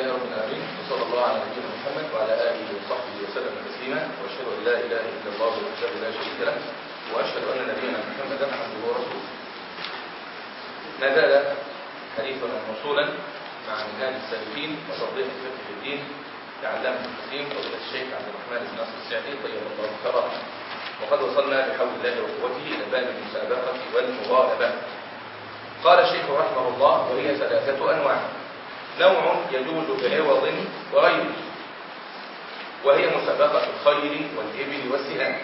لله رب العالمين وصلى الله على نبينا محمد وعلى آله وصحبه وسلم تسليما وأشهد أن لا إله إلا الله وحده لا شريك له وأشهد أن نبينا محمدا عبده ورسوله. ما زال حديثنا موصولا مع منهاج السالكين وتوضيح الفقه في الدين لعلامه الحكيم فضيلة الشيخ عبد الرحمن بن ناصر السعدي طيب الله ثراه وقد وصلنا بحول الله وقوته إلى باب المسابقة والمغالبة. قال الشيخ رحمه الله وهي ثلاثة أنواع نوع يجوز بعوض وغيره وهي مسابقة الخيل والإبل والسهام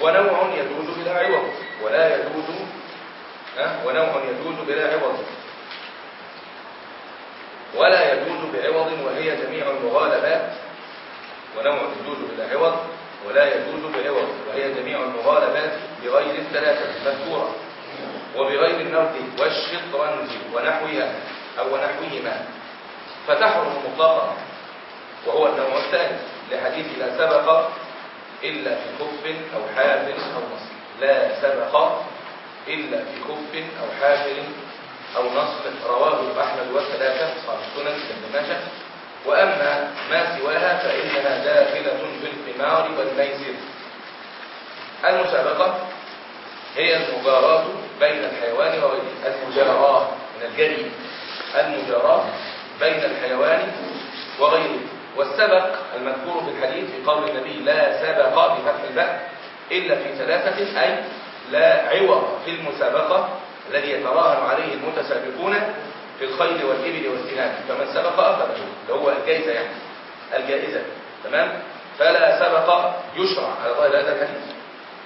ونوع يجوز بلا عوض ولا يجوز أه؟ ونوع يجوز بلا عوض. ولا يجوز بعوض وهي جميع المغالبات. ونوع يجوز بلا عوض ولا يجوز بعوض وهي جميع المغالبات بغير الثلاثة المذكورة. وبغير النرد والشطرنج ونحوها أو ونحوهما فتحرم مطلقا وهو النوع الثاني لحديث لا سبق إلا في كف أو حافر أو نصر لا سبق إلا في كف أو حافر أو نصر رواه أحمد والثلاثة أصحاب السنن بن ماجه. وأما ما سواها فإنها داخلة في القمار والميسر. المسابقة هي المجاراة بين الحيوان وغيره. المجاراة من الجري. المجاراة بين الحيوان وغيره. والسبق المذكور في الحديث في قول النبي لا سبق بفتح الباء إلا في ثلاثة أي لا عوض في المسابقة الذي يتراهن عليه المتسابقون في الخيل والإبل والسنان. فمن سبق أخذه اللي هو الجائزة يعني الجائزة. تمام؟ فلا سبق يشرع. على هذا الحديث.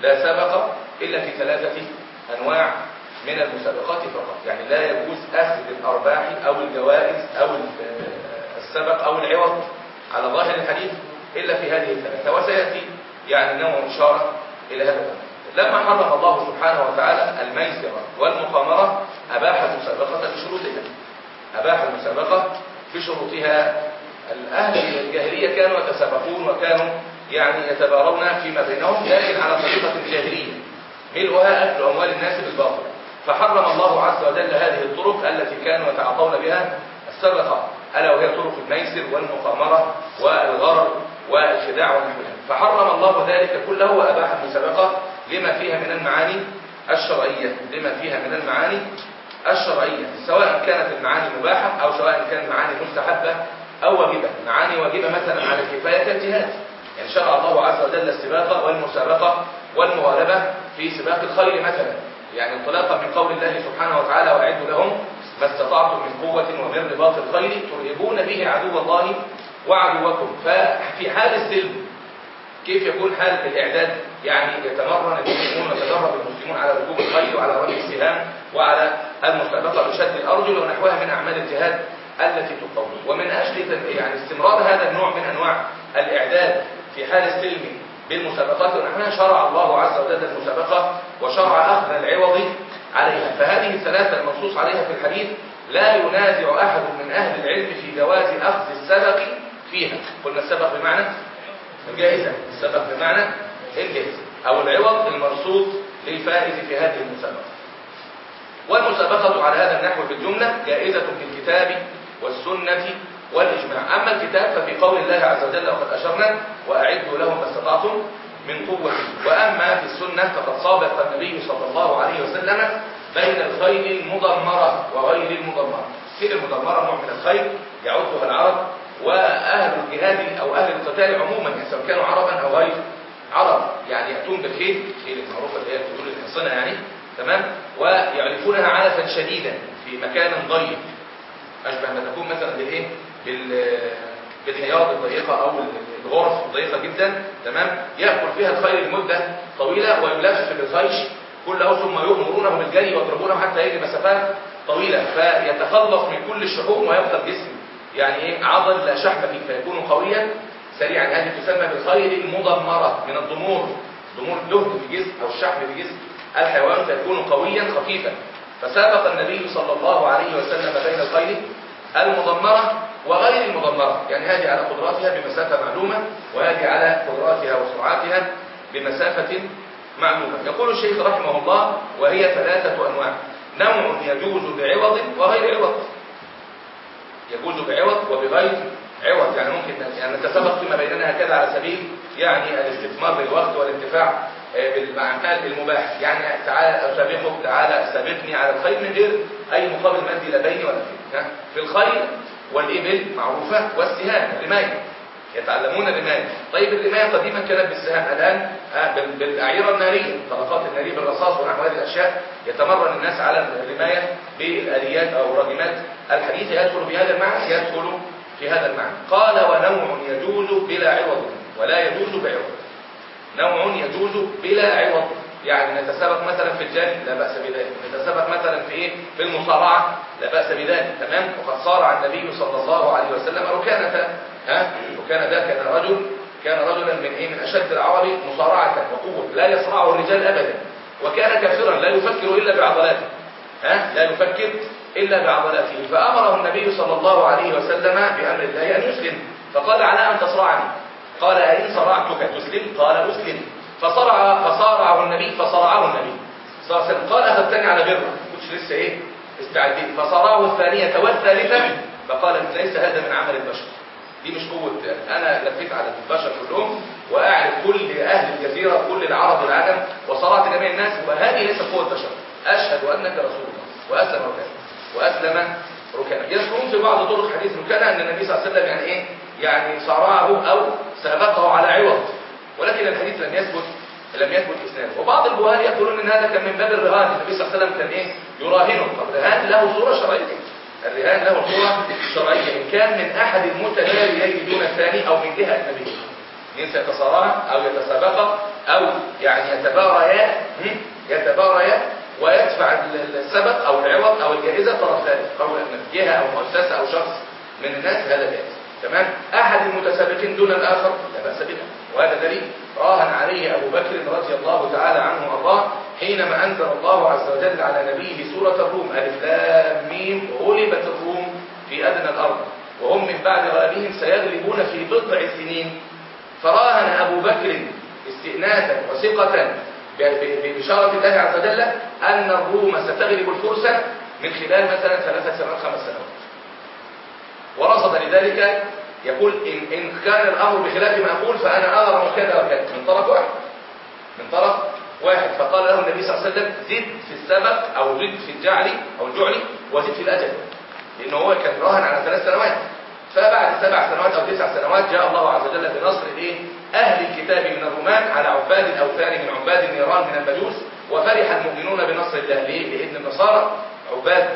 لا سبق إلا في ثلاثة أنواع من المسابقات فقط. يعني لا يجوز أخذ الأرباح أو الجوائز أو السبق أو العوض على ظاهر الحديث إلا في هذه الثلاثة. وسيأتي يعني نوع إشارة إلى هذا لما حرم الله سبحانه وتعالى الميسر والمقامرة أباح المسابقة بشروطها. أباح المسابقة بشروطها. الأهل الجاهلية كانوا يتسابقون وكانوا يعني يتبارون فيما بينهم لكن على طريقة الجاهلية ملؤها أكل أموال الناس بالباطل. فحرم الله عز وجل هذه الطرق التي كانوا يتعاطون بها السرقة ألا وهي طرق الميسر والمقامرة والغرر والخداع ونحوها فحرم الله ذلك كله وأباح المسابقة لما فيها من المعاني الشرعية لما فيها من المعاني الشرعية سواء كانت المعاني مباحة أو سواء كانت معاني مستحبة أو واجبة معاني واجبة مثلا على الكفاية كالجهاد يعني شرع الله عز وجل السباقة والمسابقة والمغالبة في سباق الخير مثلا. يعني انطلاقا من قول الله سبحانه وتعالى وأعدوا لهم ما استطعتم من قوة ومن رباط الخير ترهبون به عدو الله وعدوكم. ففي حال السلم كيف يكون حال الإعداد؟ يعني يتمرن المسلمون ويتدرب المسلمون على ركوب الخيل وعلى رمي السهام وعلى المسابقة بشد الأرجل ونحوها من أعمال الجهاد التي تقوم. ومن أجل يعني استمرار هذا النوع من أنواع الإعداد في حال السلم بالمسابقات ونحوها شرع الله عز وجل المسابقة وشرع أخذ العوض عليها. فهذه الثلاثة المنصوص عليها في الحديث لا ينازع أحد من أهل العلم في جواز أخذ السبق فيها. قلنا السبق بمعنى الجائزة السبق بمعنى الجائزة أو العوض المرصود للفائز في هذه المسابقة. والمسابقة على هذا النحو في الجملة جائزة بالكتاب والسنة والإجماع. أما الكتاب ففي قول الله عز وجل وقد أشرنا وأعدوا لهم ما استطعتم من قوة. وأما في السنة فقد صابق النبي صلى الله عليه وسلم بين الخيل المضمرة وغير المضمرة الخيل المضمرة نوع من الخيل يعدها العرب وأهل الجهاد أو أهل القتال عموما يعني سواء كانوا عربا أو غير عرب يعني يأتون بالخيل الخيل المعروفة اللي هي الخيول الحصنة يعني تمام؟ ويعرفونها علفا شديدا في مكان ضيق. أشبه ما تكون مثلا بالإيه؟ بالحياض الضيقة أو الغرف الضيقة جدا تمام؟ يأكل فيها الخيل لمدة طويلة ويلف بالخيش كله ثم يغمرونه بالجري ويضربونه حتى يجري مسافات طويلة فيتخلص من كل الشحوم ويبقى الجسم. يعني إيه؟ عضل لا شحم فيه فيكون قويا سريعا. هذه تسمى بالخيل المضمرة من الضمور. ضمور الدهن في جسم أو الشحم في جسم. الحيوان فيكون قويا خفيفا. فسابق النبي صلى الله عليه وسلم بين الخيل المضمرة وغير المضمرة. يعني هذه على قدراتها بمسافة معلومة وهذه على قدراتها وسرعاتها بمسافة معلومة. يقول الشيخ رحمه الله وهي ثلاثة أنواع. نوع يجوز بعوض وغير عوض. يجوز بعوض وبغير عوض. يعني ممكن يعني نتسابق فيما بيننا هكذا على سبيل يعني الاستثمار بالوقت والانتفاع آه، بالأعمال المباح يعني تعالى أسابقك تعالى سابقني على الخير من غير أي مقابل مادي لا بيني ولا فيك في الخير والإبل معروفة والسهام الرماية يتعلمون الرماية طيب الرماية قديما كانت بالسهام الآن آه، بالأعيرة النارية طلقات النارية بالرصاص ونحو هذه الأشياء. يتمرن الناس على الرماية بالآليات أو الراجمات الحديثة يدخل في هذا المعنى يدخل في هذا المعنى. قال ونوع يجوز بلا عوض ولا يجوز بعوض. نوع يجوز بلا عوض. يعني نتسابق مثلا في الجري لا بأس بذلك. نتسابق مثلا في إيه؟ في المصارعة لا بأس بذلك. تمام؟ وقد صارع النبي صلى الله عليه وسلم ركانة ها؟ وكان ذا كان رجل كان رجلا من إيه؟ من أشد العرب مصارعة وقوة لا يصرعه الرجال ابدا. وكان كافرا لا يفكر إلا بعضلاته ها؟ لا يفكر إلا بعضلاته. فأمره النبي صلى الله عليه وسلم بأمر الله ان يسلم. فقال على أن تصرعني. قال أئن صرعتك تسلم؟ قال أسلم. فصرع فصارعه النبي فصرعه النبي. صلى الله عليه وسلم. قال أخذتني على بره كنتش لسه إيه؟ استعدين. فصرعه الثانية والثالثة. فقال ليس هذا من عمل البشر. دي مش قوة أنا لفيت على البشر كلهم وأعرف كل أهل الجزيرة كل العرب والعالم وصرعت جميع الناس وهذه ليست قوة بشر أشهد أنك رسول الله. وأسلم ركانا وأسلم ركانا يذكرون في بعض طرق حديث ركانا أن النبي صلى الله عليه وسلم يعني إيه؟ يعني صرعه أو سابقه على عوض. ولكن الحديث لم يثبت لم يثبت إسناده. وبعض البخاري يقولون إن هذا كان من باب الرهان. النبي صلى الله عليه وسلم كان إيه؟ يراهنه. الرهان له صورة شرعية. الرهان له صورة شرعية. إن كان من أحد المتناولين دون الثاني أو من جهة اجنبيه من سيتصارعا أو يتسابقا أو يعني يتباريا يتباريا ويدفع السبق أو العوض أو الجائزة طرف ثالث أو جهة أو مؤسسة أو شخص من الناس هذا جائز. تمام؟ أحد المتسابقين دون الآخر؟ لا بأس بها وهذا دليل. راهن عليه أبو بكر رضي الله تعالى عنه وأرضاه حينما أنزل الله عز وجل على نبيه سورة الروم. ألف لام ميم. غلبت الروم في أدنى الأرض. وهم من بعد غلبهم سيغلبون في بضع سنين. فراهن أبو بكر استئناسا وثقة ببشارة الله عز وجل أن الروم ستغلب الفرس من خلال مثلا ثلاثة سنوات خمس سنوات. ورصد لذلك يقول إن, إن كان الأمر بخلاف ما أقول فأنا أرى كذا وكذا. من طرف واحد. من طرف واحد. فقال له النبي صلى الله عليه وسلم زد في السبق أو زد في الجعل أو الجعل وزد في الأجل. لأنه هو كان راهن على ثلاث سنوات. فبعد سبع سنوات أو تسع سنوات جاء الله عز وجل بنصر إيه؟ أهل الكتاب من الرومان على عباد الأوثان من عباد النيران من المجوس وفرح المؤمنون بنصر الله ليه؟ لأن النصارى. عباد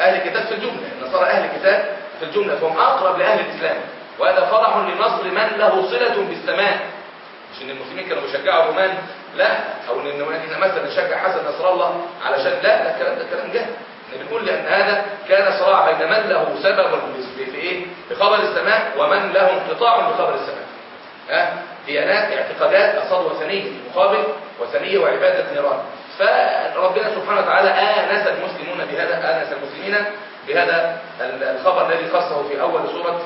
أهل الكتاب في الجملة. النصارى أهل الكتاب في الجملة. فهم أقرب لأهل الإسلام. وهذا فرح لنصر من له صلة بالسماء. مش إن المسلمين كانوا بيشجعوا الرومان لا. أو ان إحنا مثلا نشجع حسن نصر الله علشان لا ده الكلام ده كلام جهل إحنا بنقول لأن هذا كان صراع بين من له سبب في إيه؟ بخبر السماء ومن له انقطاع بخبر السماء. ها؟ ديانات اعتقادات أصاد وثنية مقابل وثنية وعبادة نيران. فربنا سبحانه وتعالى آنس المسلمون بهذا آنس المسلمين بهذا الخبر الذي خصه في أول سورة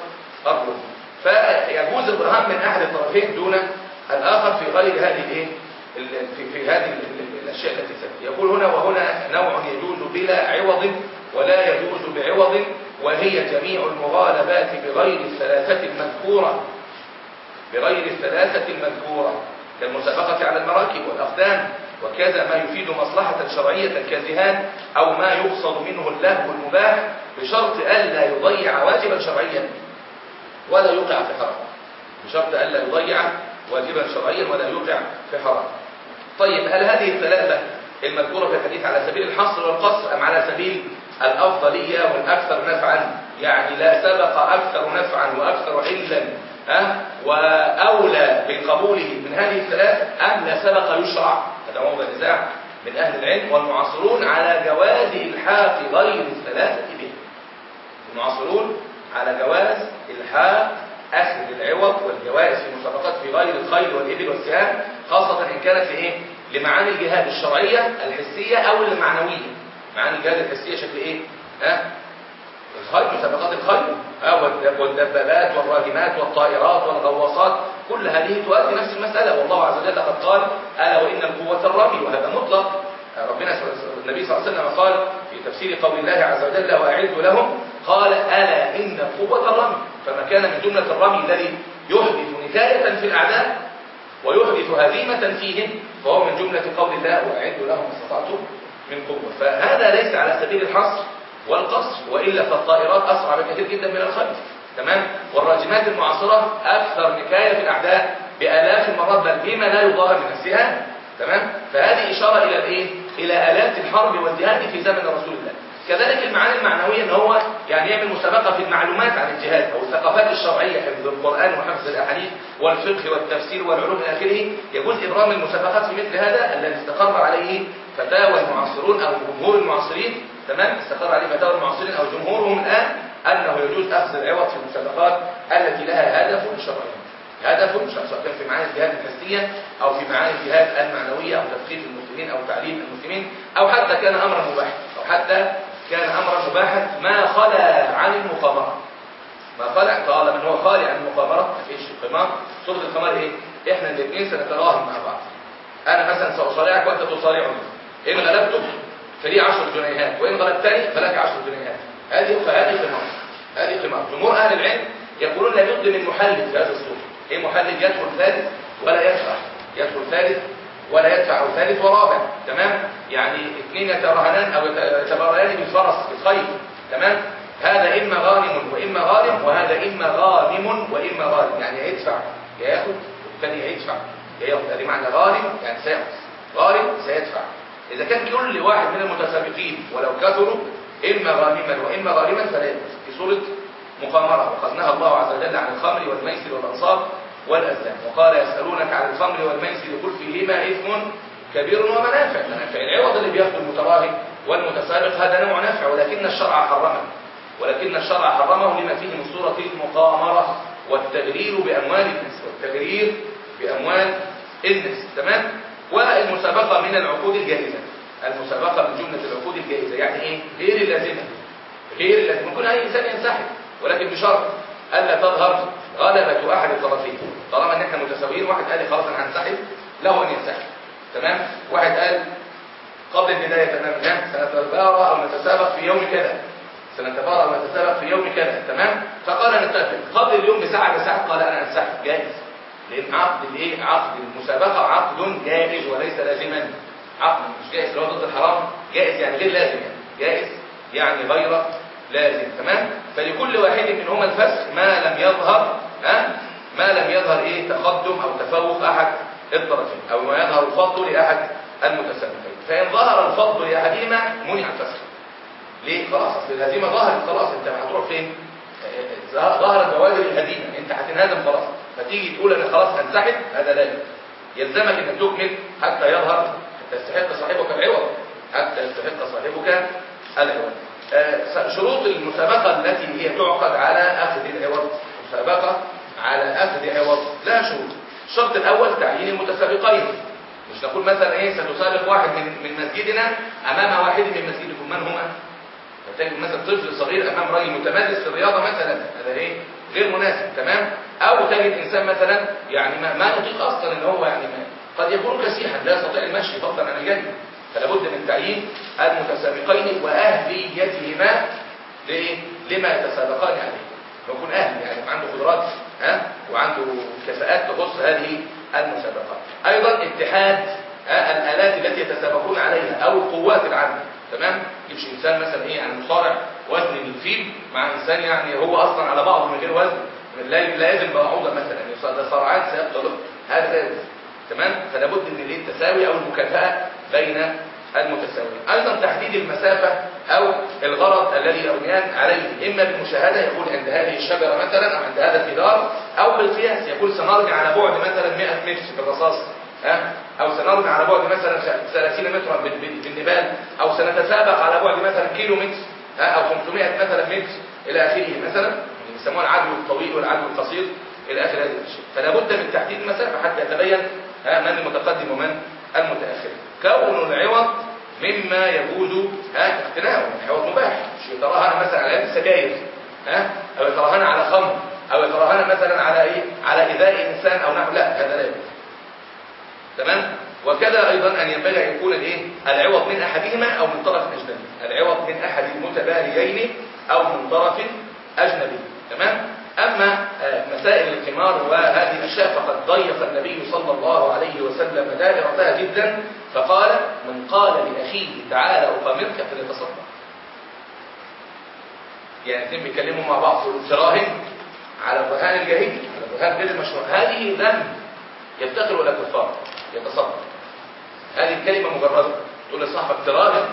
الروم فيجوز البرهان من أحد الطرفين دون الآخر في غير هذه الايه في, في هذه الأشياء التي سبت يقول هنا وهنا نوع يجوز بلا عوض ولا يجوز بعوض وهي جميع المغالبات بغير الثلاثة المذكورة. بغير الثلاثة المذكورة. كالمسابقة على المراكب والأقدام وكذا ما يفيد مصلحة شرعية كالذهان أو ما يقصد منه اللهو المباح بشرط ألا يضيع واجبا شرعيا. ولا يوقع في حرام. بشرط ألا يضيع واجبا شرعيا ولا يوقع في حرام. طيب هل هذه الثلاثة المذكورة في الحديث على سبيل الحصر والقصر أم على سبيل الأفضلية والأكثر نفعا؟ يعني لا سبق أكثر نفعا وأكثر علا أه؟ وأولى بقبوله من هذه الثلاث لا سبق يشرع هذا موضع نزاع من أهل العلم والمعاصرون على جواز إلحاق غير الثلاثة به المعاصرون على جواز إلحاق أخذ العوض والجوائز في المسابقات في غير الخيل والإبل والسهام خاصة إن كانت لإيه؟ لمعاني الجهاد الشرعية الحسية أو المعنوية معاني الجهاد الحسية شكل إيه؟ ها؟ الخيل مسابقات الخيل والدبابات والراجمات والطائرات والغواصات كل هذه تؤدي نفس المسألة. والله عز وجل قد قال ألا وإن القوة الرمي وهذا مطلق. ربنا النبي صلى الله عليه وسلم قال في تفسير قول الله عز وجل وأعدوا لهم. قال ألا إن قوة الرمي. فما كان من جملة الرمي الذي يحدث نكاية في الأعداء ويحدث هزيمة فيهم فهو من جملة قول الله وأعدوا لهم ما استطعتم من قوة. فهذا ليس على سبيل الحصر. والقصر وإلا فالطائرات أسرع بكثير جدا من الخيل تمام؟ والراجمات المعاصرة أكثر نكاية في الأعداء بآلاف المرات بل بما لا يضاهى من السهام تمام؟ فهذه إشارة إلى الإيه؟ إلى آلات الحرب والجهاد في زمن رسول الله. كذلك المعاني المعنوية إن هو يعني يعمل مسابقة في المعلومات عن الجهاد أو الثقافات الشرعية حفظ القرآن وحفظ الأحاديث والفقه والتفسير والعلوم إلى آخره. يجوز إبرام المسابقات في مثل هذا الذي استقر عليه فتاوى المعاصرون أو جمهور المعاصرين تمام؟ استقر عليه فتاوى المعاصرين أو جمهورهم الآن أنه يجوز أخذ العوض في المسابقات التي لها هدف شرعي. هدف سواء كان في معاني الجهاد الحسية أو في معاني الجهاد المعنوية أو تثقيف المسلمين أو تعليم المسلمين أو حتى كان أمرا مباحا. أو حتى كان أمرا مباحا ما خلا عن المقامرة. ما خلع طالما من هو خالي عن المقامرة؟ ما فيش قمار صورة القمار إيه؟ إحنا الاثنين سنتراهن مع بعض. أنا مثلا سأصارعك وأنت تصارعني. إن غلبتك فلي 10 جنيهات. وإن غلبتني فلك 10 جنيهات. هذه فهذه قمار هذه قمار جمهور أهل العلم يقولون لا بد من محلل في هذا الصورة إيه محلل يدخل ثالث ولا يدفع. يدخل ثالث ولا يدفع. أو ثالث ورابع. تمام؟ يعني اثنين يتراهنان أو يتباريان بالفرس بالخيل تمام؟ هذا إما غانم وإما غانم وهذا إما غانم وإما غانم. يعني يدفع. ياخذ والثاني يدفع. ياخذ. هذه معنى غانم يعني سيأخذ غانم سيدفع. إذا كان كل واحد من المتسابقين ولو كثروا اما غانما واما غانما فلا في صوره مقامرة وقد نهى الله عز وجل عن الخمر والميسر والأنصاب والأزلام. وقال يسألونك عن الخمر والميسر قل فيهما إثم كبير ومنافع. منافع العوض اللي بياخده المتراهن والمتسابق هذا نوع نفع ولكن الشرع حرمه. ولكن الشرع حرمه لما فيه من صورة المقامرة والتغرير بأموال الناس. والتغرير بأموال الناس. تمام؟ والمسابقة من العقود الجائزة المسابقة من جملة العقود الجائزة يعني إيه؟ غير اللازمة. غير اللازمة. ممكن أي إنسان ينسحب ولكن بشرط ألا تظهر غلبة أحد الطرفين. طالما ان إحنا متساويين واحد قال لي خلاص أنا هنسحب له أن ينسحب. تمام؟ واحد قال قبل البداية تماما سنتبارى أو نتسابق في يوم كذا. سنتبارى أو نتسابق في يوم كذا. تمام؟ فقال نتفق. قبل اليوم بساعة بساعة قال أنا انسحب جائز لأن عقد الإيه؟ عقد المسابقة عقد جائز وليس لازما. عقد مش جائز هو ضد الحرام جائز يعني غير لازم. يعني جائز يعني غير لازم. تمام؟ فلكل واحد منهما الفسخ ما لم يظهر ها؟ ما لم يظهر إيه؟ تقدم أو تفوق أحد الطرفين أو ما يظهر الفضل لأحد المتسابقين. فإن ظهر الفضل لأحدهما منع الفسخ. ليه؟ خلاص أصل الهزيمة ظهرت خلاص. أنت هتروح فين؟ ظهرت بوادر الهزيمه أنت هتنهزم خلاص. فتيجي تقول أنا خلاص هنسحب هذا لا يلزمك إنك تكمل حتى يظهر حتى يستحق صاحبك العوض حتى يستحق صاحبك العوض. شروط المسابقة التي هي تعقد على أخذ العوض. مسابقة على أخذ عوض لا شروط. الشرط الأول تعيين المتسابقين. مش نقول مثلا إيه ستسابق واحد من من مسجدنا أمام واحد من مسجدكم. من هما؟ فتجد مثلا طفل صغير أمام راجل متمرس في الرياضة مثلا. هذا إيه؟ غير مناسب تمام؟ أو تجد إنسان مثلا يعني ما, نطيق أصلا إن هو يعني ما قد يكون كسيحا لا يستطيع المشي فضلا عن الجري فلا بد من تعيين المتسابقين وأهليتهما لإيه؟ لما يتسابقان عليه. يكون أهل يعني عنده قدرات ها؟ وعنده كفاءات تخص هذه المسابقات. أيضا اتحاد الآلات التي يتسابقون عليها أو القوات العامة تمام؟ يمشي إنسان مثلا إيه يعني مصارع وزن الفيل مع إنسان يعني هو أصلا على بعضه من غير وزن لا لا يزن بعوضه مثلا. يعني ده صرعات سيبطل هذا لا يجوز. تمام؟ فلا بد من التساوي أو المكافأة بين المتساويين. أيضا تحديد المسافة أو الغرض الذي يرميان عليه. إما بالمشاهدة يقول عند هذه الشجرة مثلا أو عند هذا الجدار أو بالقياس يقول سنرمي على بعد مثلا 100 متر بالرصاص ها؟ أو سنرمي على بعد مثلا 30 مترا بالنبال أو سنتسابق على بعد مثلا كيلو متر. أو 500 مثلا متر إلى آخره مثلا يسموه العدو الطويل والعدو القصير إلى آخر هذه الأشياء. فلا بد من تحديد المسافه حتى يتبين من المتقدم ومن المتأخر. كون العوض مما يجوز ها اقتناؤه العوض مباح. مش يتراهن مثلا على السجاير ها أو يتراهن على خمر أو يتراهن مثلا على إيه؟ على إيذاء إنسان أو نحو. لا هذا لا يجوز. تمام؟ وكذا أيضا أن ينبغي أن يكون الإيه؟ العوض من أحدهما أو من طرف أجنبي. العوض من أحد المتباريين أو من طرف أجنبي. تمام؟ أما آه، مسائل القمار وهذه الأشياء فقد ضيق النبي صلى الله عليه وسلم دائرتها جدا فقال من قال لأخيه تعالى أقامرك فليتصدق. يعني اثنين بيتكلموا مع بعض تراهن على الرهان الجاهلي على الرهان غير المشروع. هذه لم يفتقر ولا كفار؟ يتصدق. هذه الكلمة مجردة. تقول لصاحبك تراهن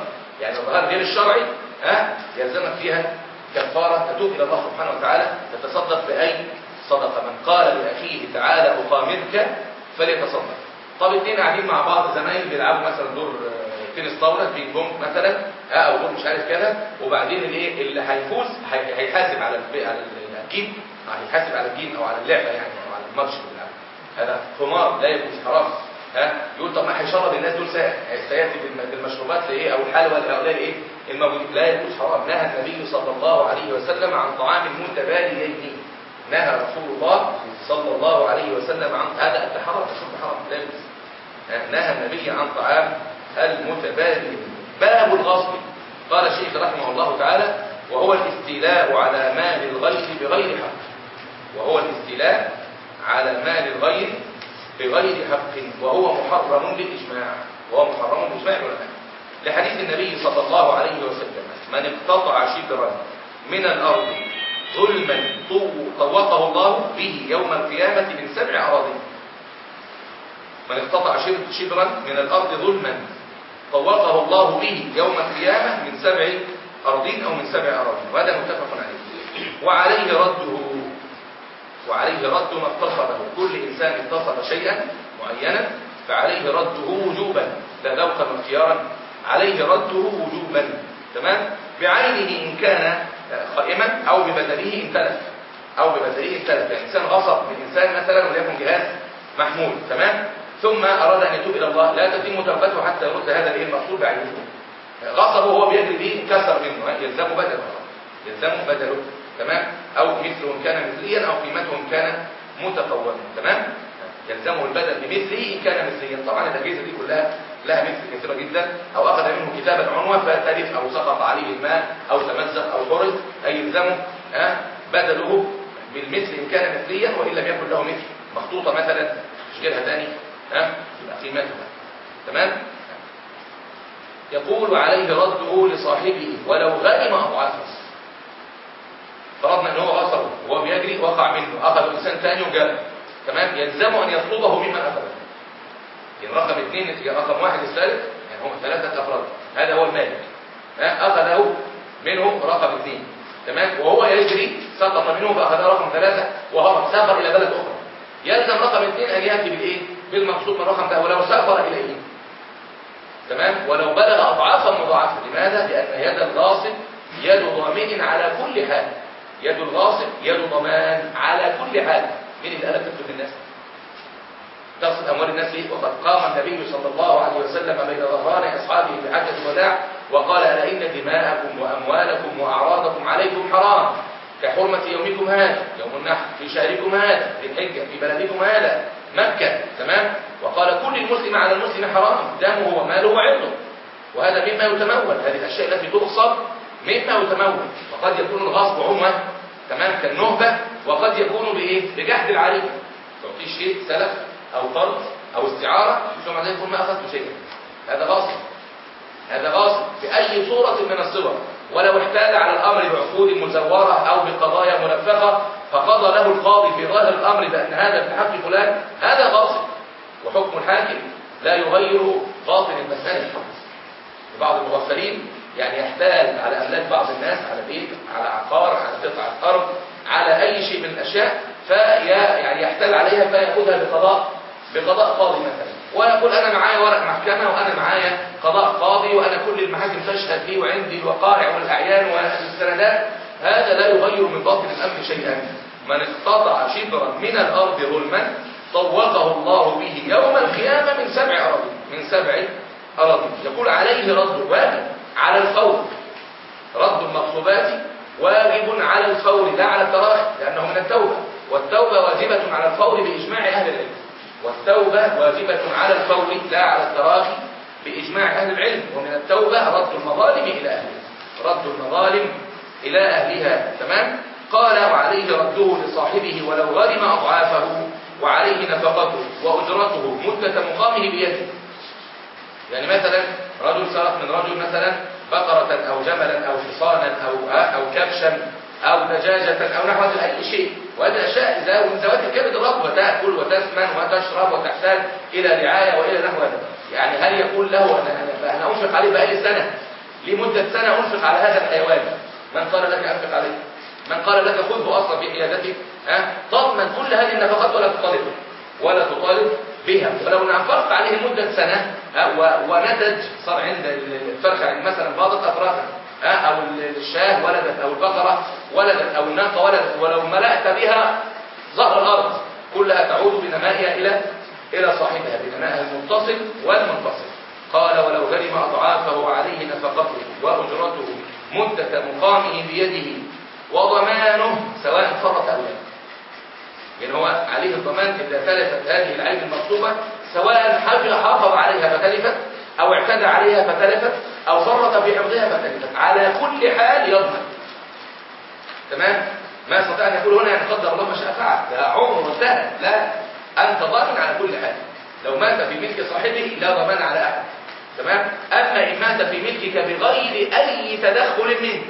يعني الرهان غير الشرعي ها يلزمك فيها كفارة تتوب إلى الله سبحانه وتعالى تتصدق بأي صدقة. من قال لأخيه تعال أقامرك فليتصدق. طب اثنين قاعدين مع بعض زمايل بيلعبوا مثلا دور آه، تنس طاولة بينج بونج مثلا أو دور مش عارف كذا. وبعدين الايه اللي هيفوز هيحاسب على على ال game هيحاسب على ال game أو على اللعبة يعني أو على الماتش بيلعبه هذا قمار لا يجوز حرام. ها؟ يقول طب ما هيشرب الناس دول سائل سياتي بالمشروبات لإيه؟ أو الحلوى لهؤلاء الايه الموجود لا يجوز حرام. نهى النبي صلى الله عليه وسلم عن طعام المتبادلين نهى رسول الله صلى الله عليه وسلم عن هذا أنت حرام تشرب حرام. لا يجوز. نهى النبي عن طعام المتبادلين باب الغصب. قال الشيخ رحمه الله تعالى وهو الاستيلاء على مال الغير بغير حق. وهو الاستيلاء على مال الغير بغير حق وهو محرم بالإجماع. وهو محرم بالإجماع العلماء لحديث النبي صلى الله عليه وسلم من اقتطع شبرا من الأرض ظلما طوقه الله به يوم القيامة من سبع أراضين من اقتطع شبرا من الأرض ظلما طوقه الله به يوم القيامة من سبع أرضين أو من سبع أراضين وهذا متفق عليه. وعليه رده وعليه رد ما اتصله كل إنسان اتصل شيئا معينا فعليه رده وجوبا. لا ذوقا واختيارا عليه رده وجوبا. تمام؟ بعينه إن كان قائما أو ببدله إن تلف. أو ببدله إن تلف. يعني إنسان غصب من إنسان مثلا وليكن جهاز محمول. تمام؟ ثم أراد أن يتوب إلى الله. لا تتم توبته حتى يرد هذا الإيه المقصود بعينه. غصبه وهو بيجري به انكسر منه. يلزمه بدله. يلزمه بدله. تمام؟ أو مثله إن كان مثليا أو قيمته إن كان متقوما. تمام؟ يلزمه البدل بمثله إن كان مثليا. طبعا الأجهزة دي كلها لها مثل كثيرة جدا. أو أخذ منه كتابا عنوة فتلف أو سقط عليه الماء أو تمزق أو فرز أي يلزمه بدله بالمثل إن كان مثليا وإن لم يكن له مثل. مخطوطة مثلا تشكيلها ثاني ها يبقى قيمتها. تمام؟ يقول عليه رده لصاحبه ولو غنم أضعافه فرضنا إن هو غصبه وهو بيجري وقع منه. أخذ انسان ثاني وجاب تمام؟ يلزمه أن يطلبه ممن أخذه. يعني رقم اثنين رقم واحد الثالث يعني هم ثلاثة أفراد. هذا هو المالك. أخذه منه رقم اثنين. تمام؟ وهو يجري سقط منه فأخذ رقم ثلاثة وهرب سافر إلى بلد أخرى. يلزم رقم اثنين أن يأتي بالإيه؟ بالمقصود من الرقم ده ولو سافر إليه. تمام؟ ولو بلغ أضعافا مضاعفة. لماذا؟ لأن يد الغاصب يد ضامن على كل حال. يد الغاصب يد ضمان على كل حال. مين اللي قالك تكتب الناس؟ تغصب أموال الناس ليه وقد قام النبي صلى الله عليه وسلم بين ظهران أصحابه في حجة الوداع وقال ألا إن دماءكم وأموالكم وأعراضكم عليكم حرام. كحرمة يومكم هذا يوم النحر في شهركم هذا في الحجة في بلدكم هذا مكة تمام؟ وقال كل المسلم على المسلم حرام دمه وماله وعرضه. وهذا مما يتمول. هذه الأشياء التي تغصب مما يتمول وقد يكون الغصب عموما تمام كالنهبة وقد يكون بإيه؟ بجحد العريضة تعطيه شيء سلف أو قرض أو استعارة ثم بعدين يقول ما أخذت شيئا. هذا غاصب. هذا غاصب بأي صورة من الصور. ولو احتال على الأمر بعقود مزورة أو بقضايا منفقة فقضى له القاضي في ظاهر الأمر بأن هذا في حق فلان. هذا غاصب. وحكم الحاكم لا يغير باطن المسألة بعض المغفلين يعني يحتال على أملاك بعض الناس على بيت على عقار على قطعة أرض على أي شيء من الأشياء يعني يحتال عليها فيأخذها بقضاء بقضاء قاضي مثلا. ويقول أنا معايا ورق محكمة وأنا معايا قضاء قاضي وأنا كل المحاكم تشهد لي وعندي الوقائع والأعيان والسندات. هذا لا يغير من باطن الأمر شيئا. من اقتطع شبرا من الأرض ظلما طوقه الله به يوم القيامة من سبع أراضي من سبع أراضي يقول عليه رد واجب على الفور رد المغصوبات واجب على الفور لا على التراخي لأنه من التوبة. والتوبة واجبة على الفور بإجماع أهل العلم. والتوبة واجبة على الفور لا على التراخي بإجماع أهل العلم. ومن التوبة رد المظالم إلى أهلها. رد المظالم إلى أهلها. تمام؟ قال وعليه رده لصاحبه ولو غرم أضعافه وعليه نفقته وأجرته مدة مقامه بيده. يعني مثلا رجل سرق من رجل مثلا بقرة أو جملا أو حصانا أو أو كبشا أو دجاجة أو نحو ذلك أي شيء. وهذه الأشياء من ذوات الكبد الرب تأكل وتسمن وتشرب وتحتاج إلى رعاية وإلى نحو ذلك. يعني هل يقول له أنا أنا أنفق عليه بقالي سنة؟ لمدة سنة أنفق على هذا الحيوان. من قال لك أنفق عليه؟ من قال لك خذه أصلا في حيادتك؟ ها؟ تضمن كل هذه النفقات ولا تطالب ولا تطالب. بها. ولو أنفقت عليه مدة سنة ونتج صار عند الفرخة يعني مثلا باضت أفراخا أو الشاة ولدت أو البقرة ولدت أو الناقة ولدت ولو ملأت بها ظهر الأرض كلها تعود بنمائها إلى إلى صاحبها بنمائها المتصل والمنفصل. قال ولو غرم أضعافه عليه نفقته وأجرته مدة مقامه بيده وضمانه سواء فرط أو لا. يعني هو عليه الضمان إذا تلفت هذه العين المطلوبة سواء حافظ عليها فتلفت أو اعتدى عليها فتلفت أو فرط في حفظها فتلفت. على كل حال يضمن. تمام؟ ما استطاع أن يقول هنا يعني قدر الله ما شاء فعل. ده عمر انتهى لا. أنت ضامن على كل حال. لو مات في ملك صاحبه لا ضمان على أحد. تمام؟ أما إن مات في ملكك بغير أي تدخل منك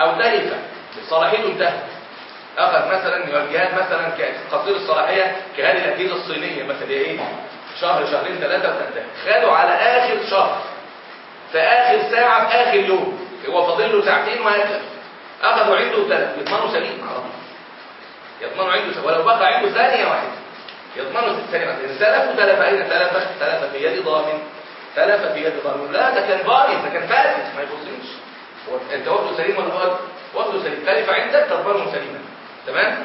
أو تلف صلاحيته انتهت. أخذ مثلا الجهاز مثلا قصير الصلاحية كهذه الأجهزة الصينية مثلا إيه؟ شهر شهرين ثلاثة وتنتهي خدوا على آخر شهر. في آخر ساعة في آخر يوم. هو فاضل له ساعتين وهكذا. أخذوا عنده ثلاثة يضمنوا سليم على طول. يضمنوا عنده سليم. ولو بقى عنده ثانية واحدة. يضمنوا ثانية واحدة. إن سلف وتلف أين تلف تلف في يد ضامن. تلف في يد ضامن. لا ده كان بايظ ده كان فاسد. ما هو أنت وقته سليم ولا وقته سليم. تلف عندك تضمنه سليما. تمام؟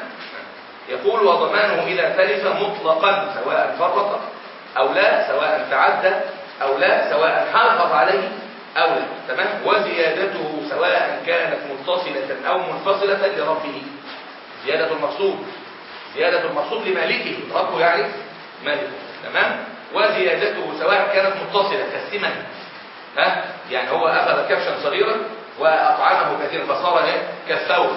يقول وضمانه إذا تلف مطلقا سواء فرط أو لا سواء تعدى أو لا سواء حافظ عليه أو لا تمام؟ وزيادته سواء كانت متصلة أو منفصلة لربه. زيادة المقصود زيادة المقصود لمالكه ربه يعني مالكه تمام؟ وزيادته سواء كانت متصلة كالسمن ها؟ يعني هو أخذ كبشا صغيرا وأطعمه كثيرا فصار إيه؟ كالثور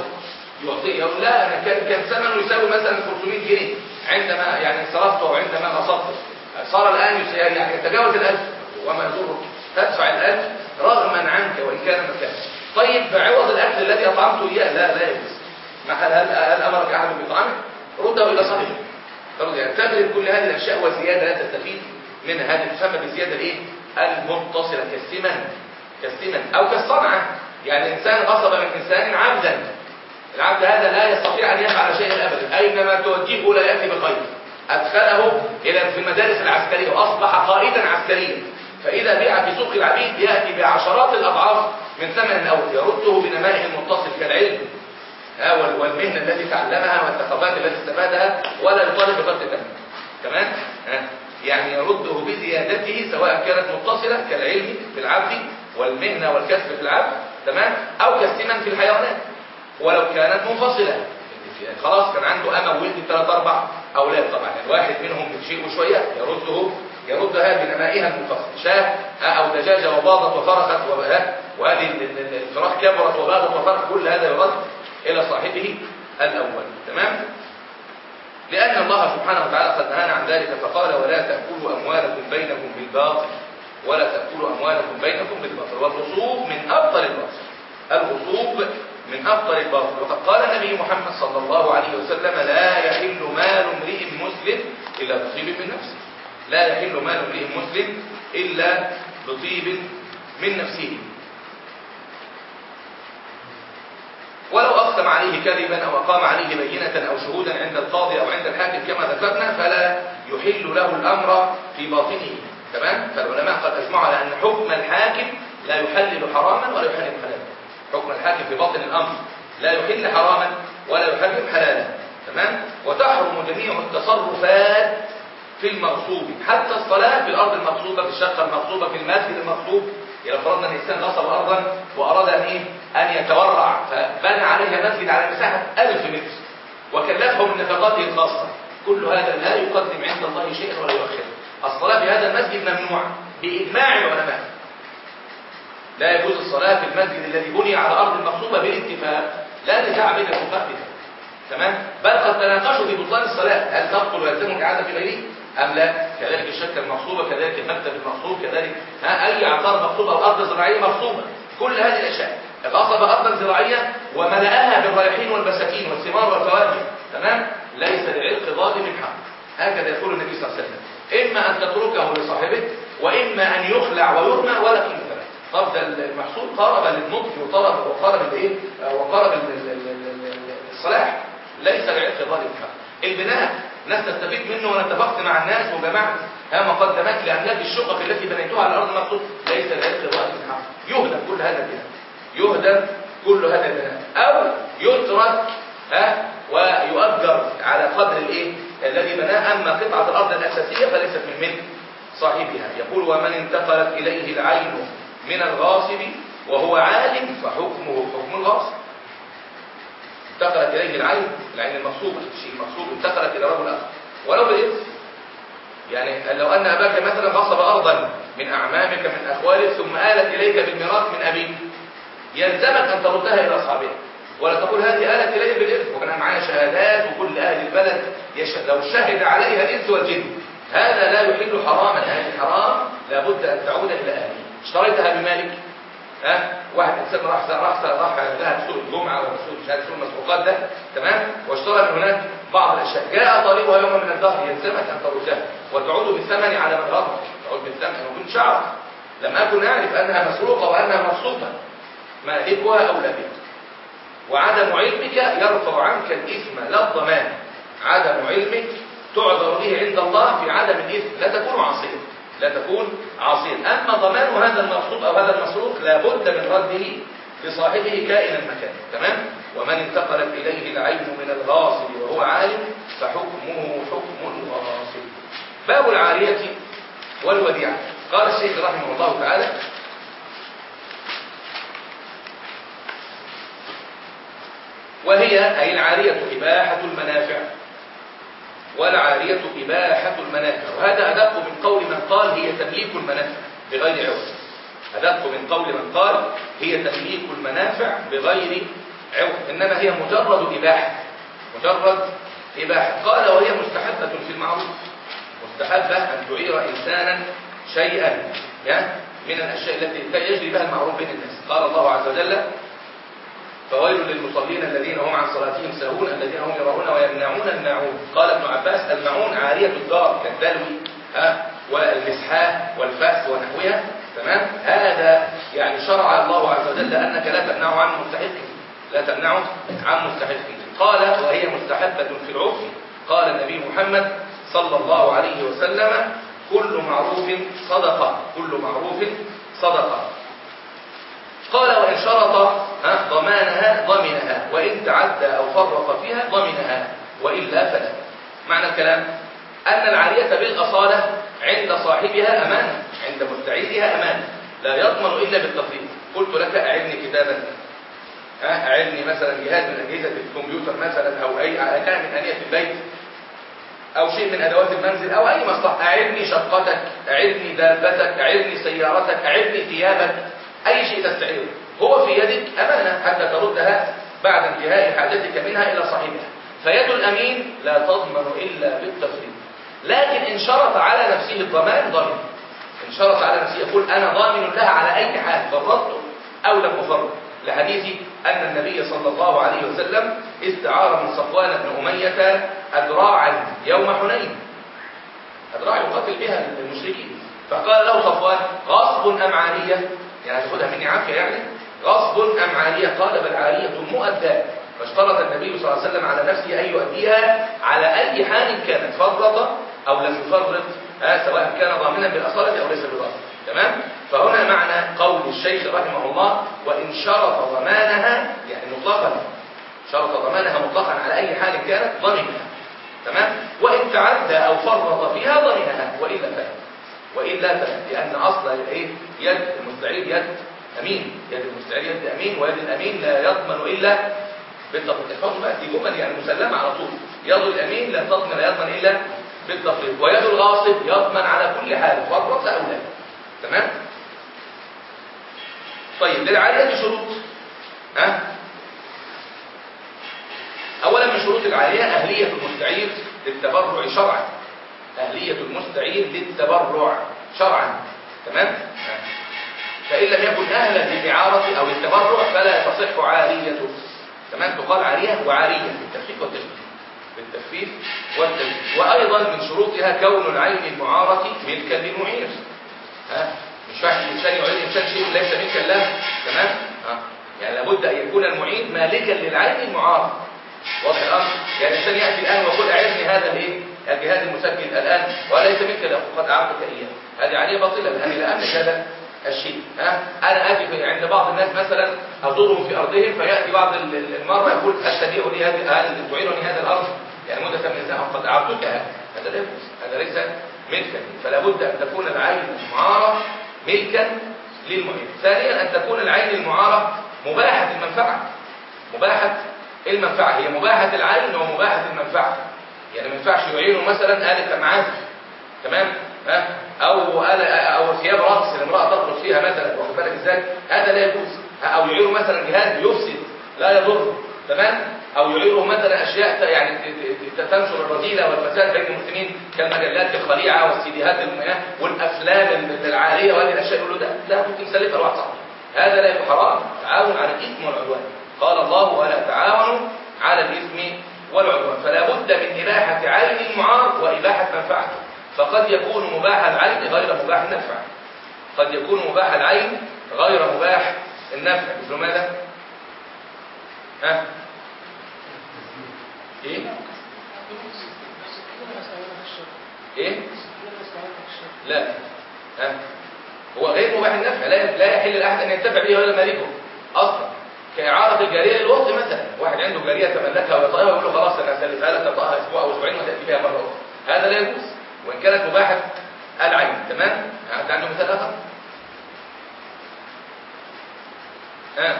يعطيه يقول لا أنا كان كان ثمنه يساوي مثلا 500 جنيه عندما يعني صرفته أو عندما صار الآن يعني يتجاوز الألف وما يضرك تدفع الألف رغما عنك وإن كان مكانك. طيب بعوض الأكل الذي أطعمته إياه؟ لا لا يجوز. ما هل هل أمرك أحد بإطعامه رده إلى صاحبه. فرد يعني تغلب كل هذه الأشياء وزيادة لا تستفيد منها هذه تسمى بالزيادة الإيه؟ المتصلة. كالسمن. كالسمن. أو كالصنعة. يعني إنسان غصب من إنسان عبدا. العبد هذا لا يستطيع أن يفعل شيئا أبدا. أينما توجهه لا يأتي بخير. أدخله إلى في المدارس العسكرية وأصبح قائدا عسكريا. فإذا بيع في سوق العبيد يأتي بعشرات الأضعاف من ثمن الأول. يرده بنمائه المتصل كالعلم. والمهنة التي تعلمها والثقافات التي استفادها ولا يطالب بفرق ثمن كمان يعني يرده بزيادته سواء كانت متصلة كالعلم في العبد والمهنة والكسب في العبد. تمام؟ أو كالسمن في الحيوانات. ولو كانت منفصلة. خلاص كان عنده أمة وولد ثلاث أربع أولاد طبعا. الواحد منهم شيء وشوية يرده يردها بنمائها المنفصل. شاه أو دجاجة وباضت وفرخت وهذه الفراخ كبرت وباضت وفرخت كل هذا يرد إلى صاحبه الأول. تمام؟ لأن الله سبحانه وتعالى قد نهانا عن ذلك فقال ولا تأكلوا أموالكم بينكم بالباطل ولا تأكلوا أموالكم بينكم بالباطل. والغصوب من أبطل الباطل الغصوب من أبطل الباطل. وقد قال النبي محمد صلى الله عليه وسلم لا يحل مال امرئ مسلم إلا بطيب من نفسه. لا يحل مال امرئ مسلم إلا بطيب من نفسه. ولو أقسم عليه كذبا أو أقام عليه بينة أو شهودا عند القاضي أو عند الحاكم كما ذكرنا فلا يحل له الأمر في باطنه. تمام؟ فالعلماء قد أجمعوا على أن حكم الحاكم لا يحلل حراما ولا يحلل حلالا. حكم الحاكم في باطن الأمر. لا يحل حراما ولا يحرم حلالا. تمام؟ وتحرم جميع التصرفات في المغصوب. حتى الصلاة في الأرض المغصوبة في الشقة المغصوبة في المسجد المغصوب. إذا فرضنا أن الإنسان غصب أرضا وأراد أن إيه؟ أن يتورع فبنى عليها مسجد على مساحة ألف متر. وكلفه من نفقاته الخاصة كل هذا لا يقدم عند الله شيئا ولا يؤخره. الصلاة في هذا المسجد ممنوعة بإجماع العلماء. لا يجوز الصلاة في المسجد الذي بني على أرض مغصوبة بالاتفاق لا نزاع بين الفقهاء تمام؟ بل قد تناقشوا في بطلان الصلاة. هل تبطل ويلزم الإعادة في غيره؟ أم لا؟ كذلك الشركة المغصوبة كذلك المكتب المغصوب كذلك ها أي عقار مغصوب أو أرض زراعية مغصوبة كل هذه الأشياء. غصب أرضا زراعية وملأها بالريحين والبساتين والثمار والفواكه. تمام؟ ليس لعلق ظالم حق. هكذا يقول النبي صلى الله عليه وسلم. إما أن تتركه لصاحبه وإما أن يخلع ويرمى ولا قيمة طب ده المحصول قارب للنضج وقارب وقارب الايه وقارب الصلاح. ليس ظالم حق البناء ناس تستفيد منه وأنا اتفقت مع الناس وجمعت ها مقدمات لاملاك الشقق التي بنيتها على الأرض المقصود ليس ظالم حق يهدم كل هذا البناء. يهدم كل هذا البناء. أو يترك ها ويؤجر على قدر الإيه؟ الذي بناه. أما قطعة الأرض الأساسية فليست من ملك صاحبها. يقول ومن انتقلت إليه العين من الغاصب وهو عالم فحكمه حكم الغاصب. انتقلت إليه العين العين المغصوبة الشيء المغصوب انتقلت إلى رجل آخر. ولو بالإثم يعني لو أن أباك مثلا غصب ارضا من أعمامك من أخوالك ثم آلت إليك بالميراث من أبيك يلزمك أن تردها إلى أصحابها. ولا تقول هذه آلت إلي بالإرث وكان معايا شهادات وكل أهل البلد يشهد لو شهد عليها الإنس والجن. هذا لا يحل حراما هذه حرام لابد أن تعود إلى أهله اشتريتها بمالك ها؟ واحد إنسان راح راح راح ذهب سوق الجمعة ولا سوق مش عارف سوق المسروقات ده تمام؟ واشترى من هناك بعض الأشياء. جاء طالبها يوم من الدهر يلزمك أن تردها وتعود بالثمن على من تعود بالثمن وكنت شعر لم أكن أعرف أنها مسروقة وأنها مغصوبه مالكها أولى بها وعدم علمك يرفع عنك الإثم لا الضمان. عدم علمك تعذر به عند الله في عدم الإثم. لا تكون عاصيا لا تكون عاصيا أما ضمان هذا المغصوب أو هذا المسروق لابد من رده لصاحبه كائنا مكان تمام؟ ومن انتقلت إليه العين من الغاصب وهو عالم فحكمه حكم الغاصب. باب العارية والوديعة. قال الشيخ رحمه الله تعالى وهي أي العارية إباحة المنافع. والعارية إباحة المنافع وهذا أدق من قول من قال هي تمليك المنافع بغير عوض أدق من قول من قال هي تمليك المنافع بغير عوض إنما هي مجرد إباحة. مجرد إباحة. قال وهي مستحبة في المعروف. مستحبة أن تعير إنسانا شيئا من الأشياء التي يجري بها المعروف بين الناس. قال الله عز وجل فويل للمصلين الذين هم عن صلاتهم ساهون الذين هم يراؤون ويمنعون الماعون. قال ابن عباس الماعون عارية الدار كالدلو ها والمسحاء والفأس ونحوها. تمام؟ هذا يعني شرع الله عز وجل أنك لا تمنعه عن مستحقه لا تمنعه عن مستحقه قال وهي مستحبة في العرف قال النبي محمد صلى الله عليه وسلم كل معروف صدقة كل معروف صدقة قال وإن شرط ضمانها ضمنها. وإن تعدى أو فرط فيها ضمنها. وإلا فلا. معنى الكلام؟ أن العارية بالأصالة عند صاحبها أمانة عند مستعيدها أمانة لا يضمن إلا بالتفريط. قلت لك أعدني كتابا. أعدني مثلا جهاز من أجهزة الكمبيوتر مثلا أو أي كان من آلية البيت. أو شيء من أدوات المنزل أو أي مصلحة. أعدني شقتك أعدني دابتك أعدني سيارتك أعدني ثيابك. أي شيء تستعيره هو في يدك أمانة حتى تردها بعد انتهاء حاجتك منها إلى صاحبها. فيد الأمين لا تضمن إلا بالتفريط. لكن إن شرط على نفسه الضمان ضمن إن شرط على نفسه يقول أنا ضامن لها على أي حال فرطت أو لم أفرط. لحديث أن النبي صلى الله عليه وسلم استعار من صفوان بن أمية أدراعا يوم حنين. أدراع يقاتل بها المشركين فقال له صفوان غصب أم عالية يعني تاخدها مني عافية يعني. غصب أم عالية؟ قال بل عالية مؤداة فاشترط النبي صلى الله عليه وسلم على نفسه أن يؤديها على أي حال كانت فرط أو لم يفرط آه سواء كان ضامنا بالأصالة أو ليس بضامن. تمام؟ فهنا معنى قول الشيخ رحمه الله وإن شرط ضمانها يعني مطلقا شرط ضمانها مطلقا على أي حال كانت ضمنها. تمام؟ وإن تعدى أو فرط فيها ضمنها وإلا فلا وإلا لأن أصل إيه؟ يد المستعير يد أمين. يد المستعير يد أمين ويد الأمين لا يضمن إلا بالتفريط احفظوا بقى دي جمل يعني مسلمة على طول. يد الأمين لا تضمن لا يضمن إلا بالتفريط ويد الغاصب يضمن على كل حال. فرط أو لا تمام؟ طيب للعارية شروط. ها؟ أولا من شروط العارية أهلية المستعير للتبرع شرعا. أهلية المستعير للتبرع شرعا. تمام؟ فإن لم يكن أهلا للإعارة أو التبرع فلا تصح عاريته تمام؟ تقال عارية وعارية بالتخفيف والتشديد بالتخفيف والتشديد وأيضا من شروطها كون العين المعارة ملكا للمعير. ها؟ مش واحد الإنسان يعين إنسان شيء ليس ملكا له. تمام؟ ها؟ يعني لابد أن يكون المعين مالكا للعين المعارة واضح الأمر؟ يعني الإنسان يأتي الآن ويقول أعرني هذا الإيه؟ الجهاز المسجل الآن وليس منك له قد أعرتك إياه. هذه عالية باطلة لأني لا أملك هذا الشيء ها؟ اتي في عند بعض الناس مثلا ازورهم في أرضهم فيأتي بعض المرة يقول هل تبيع لي هذه هل تعينني هذه الأرض يعني مدة من سنه قد اعطتك هذا لا هذا ليس ملكا. فلا بد أن تكون العين المعارة ملكا للمعين ثانيا أن تكون العين المعارة مباحة المنفعه مباحة المنفعه هي مباحة العين ومباحة المنفعة. يعني ما ينفعش يعينه مثلا آلة معازف تمام؟ ها؟ أو أو ثياب رقص الامراه ترقص فيها مثلا واخد بالك إزاي؟ هذا لا يجوز. أو يعيره مثلا جهاز يفسد لا يضر تمام؟ أو يعيره مثلا أشياء يعني تنشر الرذيلة والفساد بين المسلمين كالمجلات الخليعة والسيديهات والأفلام العاريه وهذه الأشياء يقول له ده. لا ممكن تسلفها لواحد صاحبي هذا لا يكون حرام. تعاون على الإثم والعدوان. قال الله ولا تعاونوا على الإثم والعدوان فلا بد من إباحة عين المعار وإباحة منفعته. فقد يكون مباح العين غير مباح النفع. قد يكون مباح العين غير مباح النفع. مثل ماذا؟ ها؟ إيه؟ إيه؟ لا. ها؟ هو غير مباح النفع. لا لا يحل لأحد أن ينتفع به غير مالكه. أصلا. كإعارة الجارية للوقت مثلا واحد عنده جارية تملكها ويطأها ويقول له خلاص أنا أسلفها لك تطأها أسبوع أو أسبوعين وتأتي بها مرة أخرى. هذا لا يجوز. وإن كانت مباحة العين. تمام؟ أنت عنده مثال آخر. آه.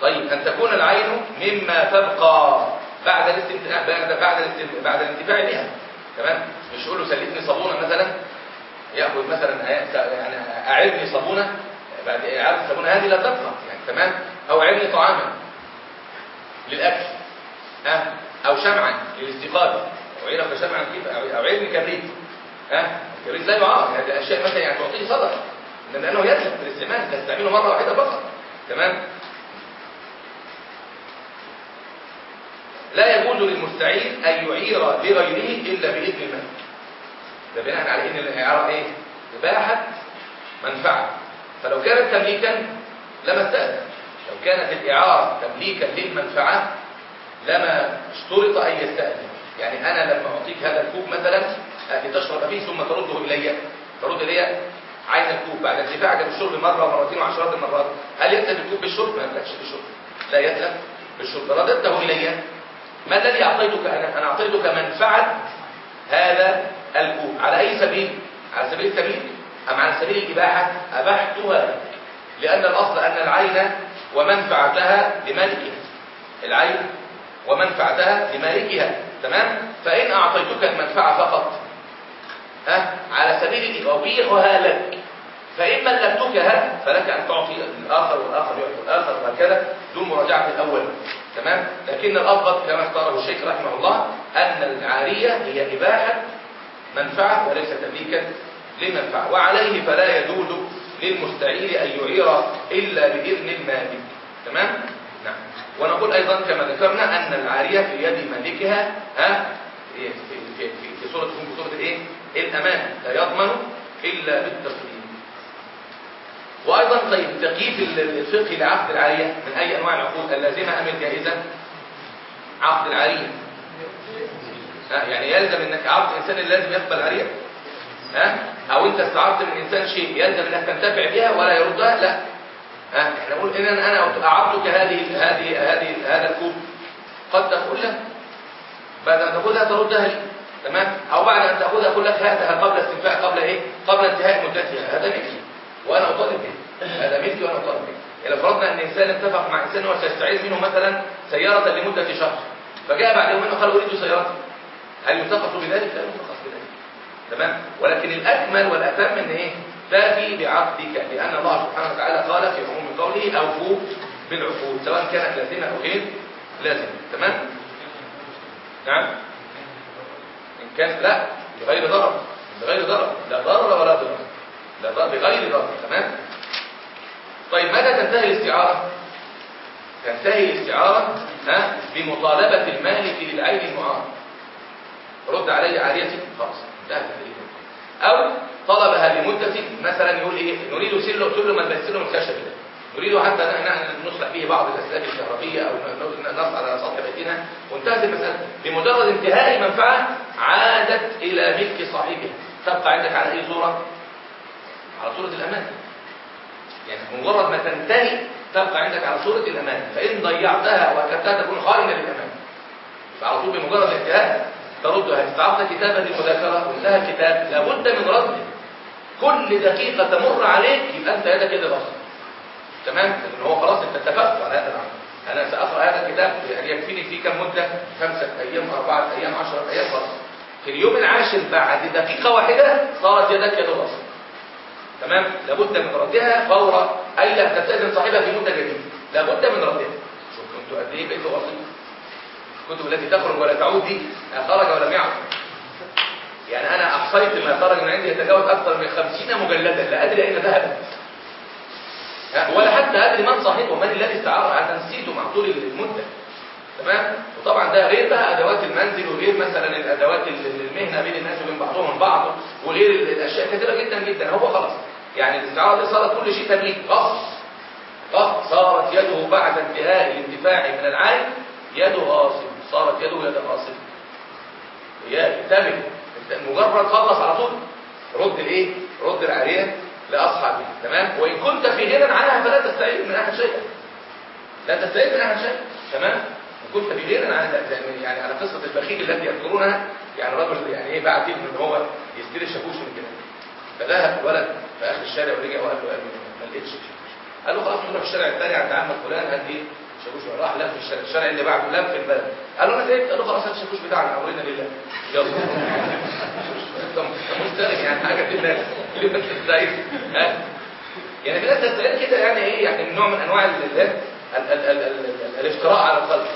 طيب أن تكون العين مما تبقى بعد الاستمتاع بعد بعد بعد الانتفاع بها. تمام؟ مش يقول له سلفني صابونة مثلا. يأخذ مثلا يعني اعرني صابونة. بعد اعاده الصابونه هذه لا تبقى يعني تمام؟ أو اعرني طعاما للأكل ها؟ أو شمعا للإستيقاظ. أو عينك شمعا كيف؟ أو علم كبريت ها؟ الكبريت لا يعار هذه الأشياء مثلا يعني تعطيه صدقة لأنه يسلم في الاستعمال تستعمله مرة واحدة فقط تمام؟ لا يجوز للمستعير أن يعير لغيره إلا بإذن الملك ده بناء على إن الإعارة إيه؟ إباحة منفعة. فلو كانت تمليكا لما استأذن. لو كانت الإعارة تمليكا للمنفعة لما اشترط أن يستأذن. يعني أنا لما أعطيك هذا الكوب مثلا لتشرب فيه ثم ترده إلي. ترد إلي عين الكوب. بعد انتفاعك بالشرب مرة ومرتين وعشرات المرات. هل يتلف الكوب بالشرب؟ ما يتلفش بالشرب. لا يتلف بالشرب. رددته إلي. ما الذي أعطيتك؟ أنا؟ أنا أعطيتك منفعة هذا الكوب. على أي سبيل؟ على سبيل التمليك. أم على سبيل الإباحة؟ أبحتها لأن الأصل أن العين ومنفعتها لمالكها العين ومنفعتها لمالكها تمام؟ فإن أعطيتك المنفعة فقط. ها؟ على سبيل أبيعها لك. فإن ملكتكها فلك أن تعطي الآخر والآخر يعطي الآخر وهكذا. دون مراجعة الأول تمام؟ لكن الأفضل كما اختاره الشيخ رحمه الله أن العارية هي إباحة منفعة وليس تمليكا. لمنفعة وعليه فلا يجوز للمستعير أن يعير إلا بإذن المالك تمام؟ نعم. ونقول أيضا كما ذكرنا أن العارية في يد مالكها ها في, في, في, في سورة في سورة الإيه؟ الأمان. لا يضمن إلا بالتقديم وأيضا طيب تقييد الفقه لعقد العارية من أي أنواع العقود؟ اللازمة أم الجائزة؟ عقد العارية. يعني يلزم إنك عقد الانسان لازم يقبل عارية. ها؟ أو أنت استعرضت من انسان شيء يلزم أنك تنتفع بها ولا يردها لا. ها؟ إحنا نقول ان أنا اعطتك هذه هذه هذه هذا الكوب قد تقول له بعد أن تاخذها تردها لي. تمام؟ أو بعد أن تاخذها أقول لك هاتها قبل استنفاء قبل إيه؟ قبل انتهاء مدتها هذا ملكي وأنا أطالب به. هذا ملكي وأنا أطالب به. إذا فرضنا إن إنسان اتفق مع إنسان وسيستعير منه مثلا سيارة لمدة شهر. فجاء بعد يومين وقال أريد سيارتي. هل ينتقص بذلك؟ لا بذلك تمام؟ ولكن الأكمل والأتم إن إيه؟ تاتي بعقدك لأن الله سبحانه وتعالى قال في عموم قوله أوفوا بالعقود سواء كانت لازمة أو غير لازمة تمام؟ نعم؟ إن كان لا بغير ضرر بغير ضرر لا ضرر ولا ضرر لا ضرر بغير ضرر تمام؟ طيب متى تنتهي الاستعارة؟ تنتهي الاستعارة ها؟ بمطالبة المالك للعين المعارض. رد علي عاريتي؟ خلاص. أو طلبها لمده مثلا يقول إيه نريد سله سله ما السله من الخشب ده نريد حتى إن إحنا نصلح به بعض الاسلاك الكهربيه أو نص على سطح بيتنا. وانتهت المسألة. بمجرد انتهاء منفعه عادت إلى ملك صاحبها. تبقى عندك على أي صورة؟ على صورة الأمان. يعني مجرد ما تنتهي تبقى عندك على صورة الأمان. فإن ضيعتها واكلتها تكون خارجه للأمان. فعلى طول بمجرد الانتهاء تردها استعرضت كتابا للمذاكرة وانتهى الكتاب. لابد من رده كل دقيقة تمر عليك يبقى أنت يدك يد الآخر تمام؟ لأن هو خلاص أنت اتفقت على هذا العمل. أنا سأقرأ هذا الكتاب يعني يكفيني فيه كم مدة؟ خمسة أيام أربعة أيام عشرة أيام خلاص في اليوم العاشر بعد دقيقة واحدة صارت يدك يد الآخر تمام؟ لابد من ردها. فور أي لا تستاذن صاحبها في مدة جديدة. لابد من ردها. شوف أنتوا قد إيه؟ بقيتوا غلطين الكتب التي تخرج ولا تعود دي خرج ولم يعد. يعني أنا أحصيت ما خرج من عندي يتجاوز أكثر من خمسين مجلدا لا أدري أين ذهبت ولا حتى أدري من صاحبه من الذي استعار أنا نسيته مع طول المدة. تمام؟ وطبعا ده غير بقى أدوات المنزل وغير مثلا الأدوات المهنة بين الناس وبين بعضهم البعض وغير الأشياء كثيره جدا جدا. هو خلاص. يعني الاستعاره دي صارت كل شيء تمليك. غصب غصب صارت يده بعد انتهاء الانتفاع من العين يده غاصب صارت يده يد غاصب هي تملك مجرد خلص على طول. رد الإيه؟ رد العاريه لأصحابه. تمام؟ وإن كنت في غنى عنها فلا تستعيد من أحد شيئا. لا تستعيد من أحد شيئا. تمام؟ وكنت في غنى عنها يعني على قصة البخيل التي يذكرونها يعني رجل يعني إيه بعت ان هو يشتري الشاكوش من كده. فذهب الولد في آخر الشارع ورجع وقال له ما لقيتش قال له خلاص نروح الشارع الثاني عند عمك فلان إيه شاكوش راح لف الشارع. اللي بعده لف البلد. قال له أنا تعبت قال له خلاص هات الشاكوش بتاعنا. امرنا لله يلا. انت مستلم يعني حاجة في الناس اللي انت بتستعيد يعني في ناس تستعيد كده يعني إيه يعني نوع من أنواع ال ال ال ال ال الافتراء على الخلق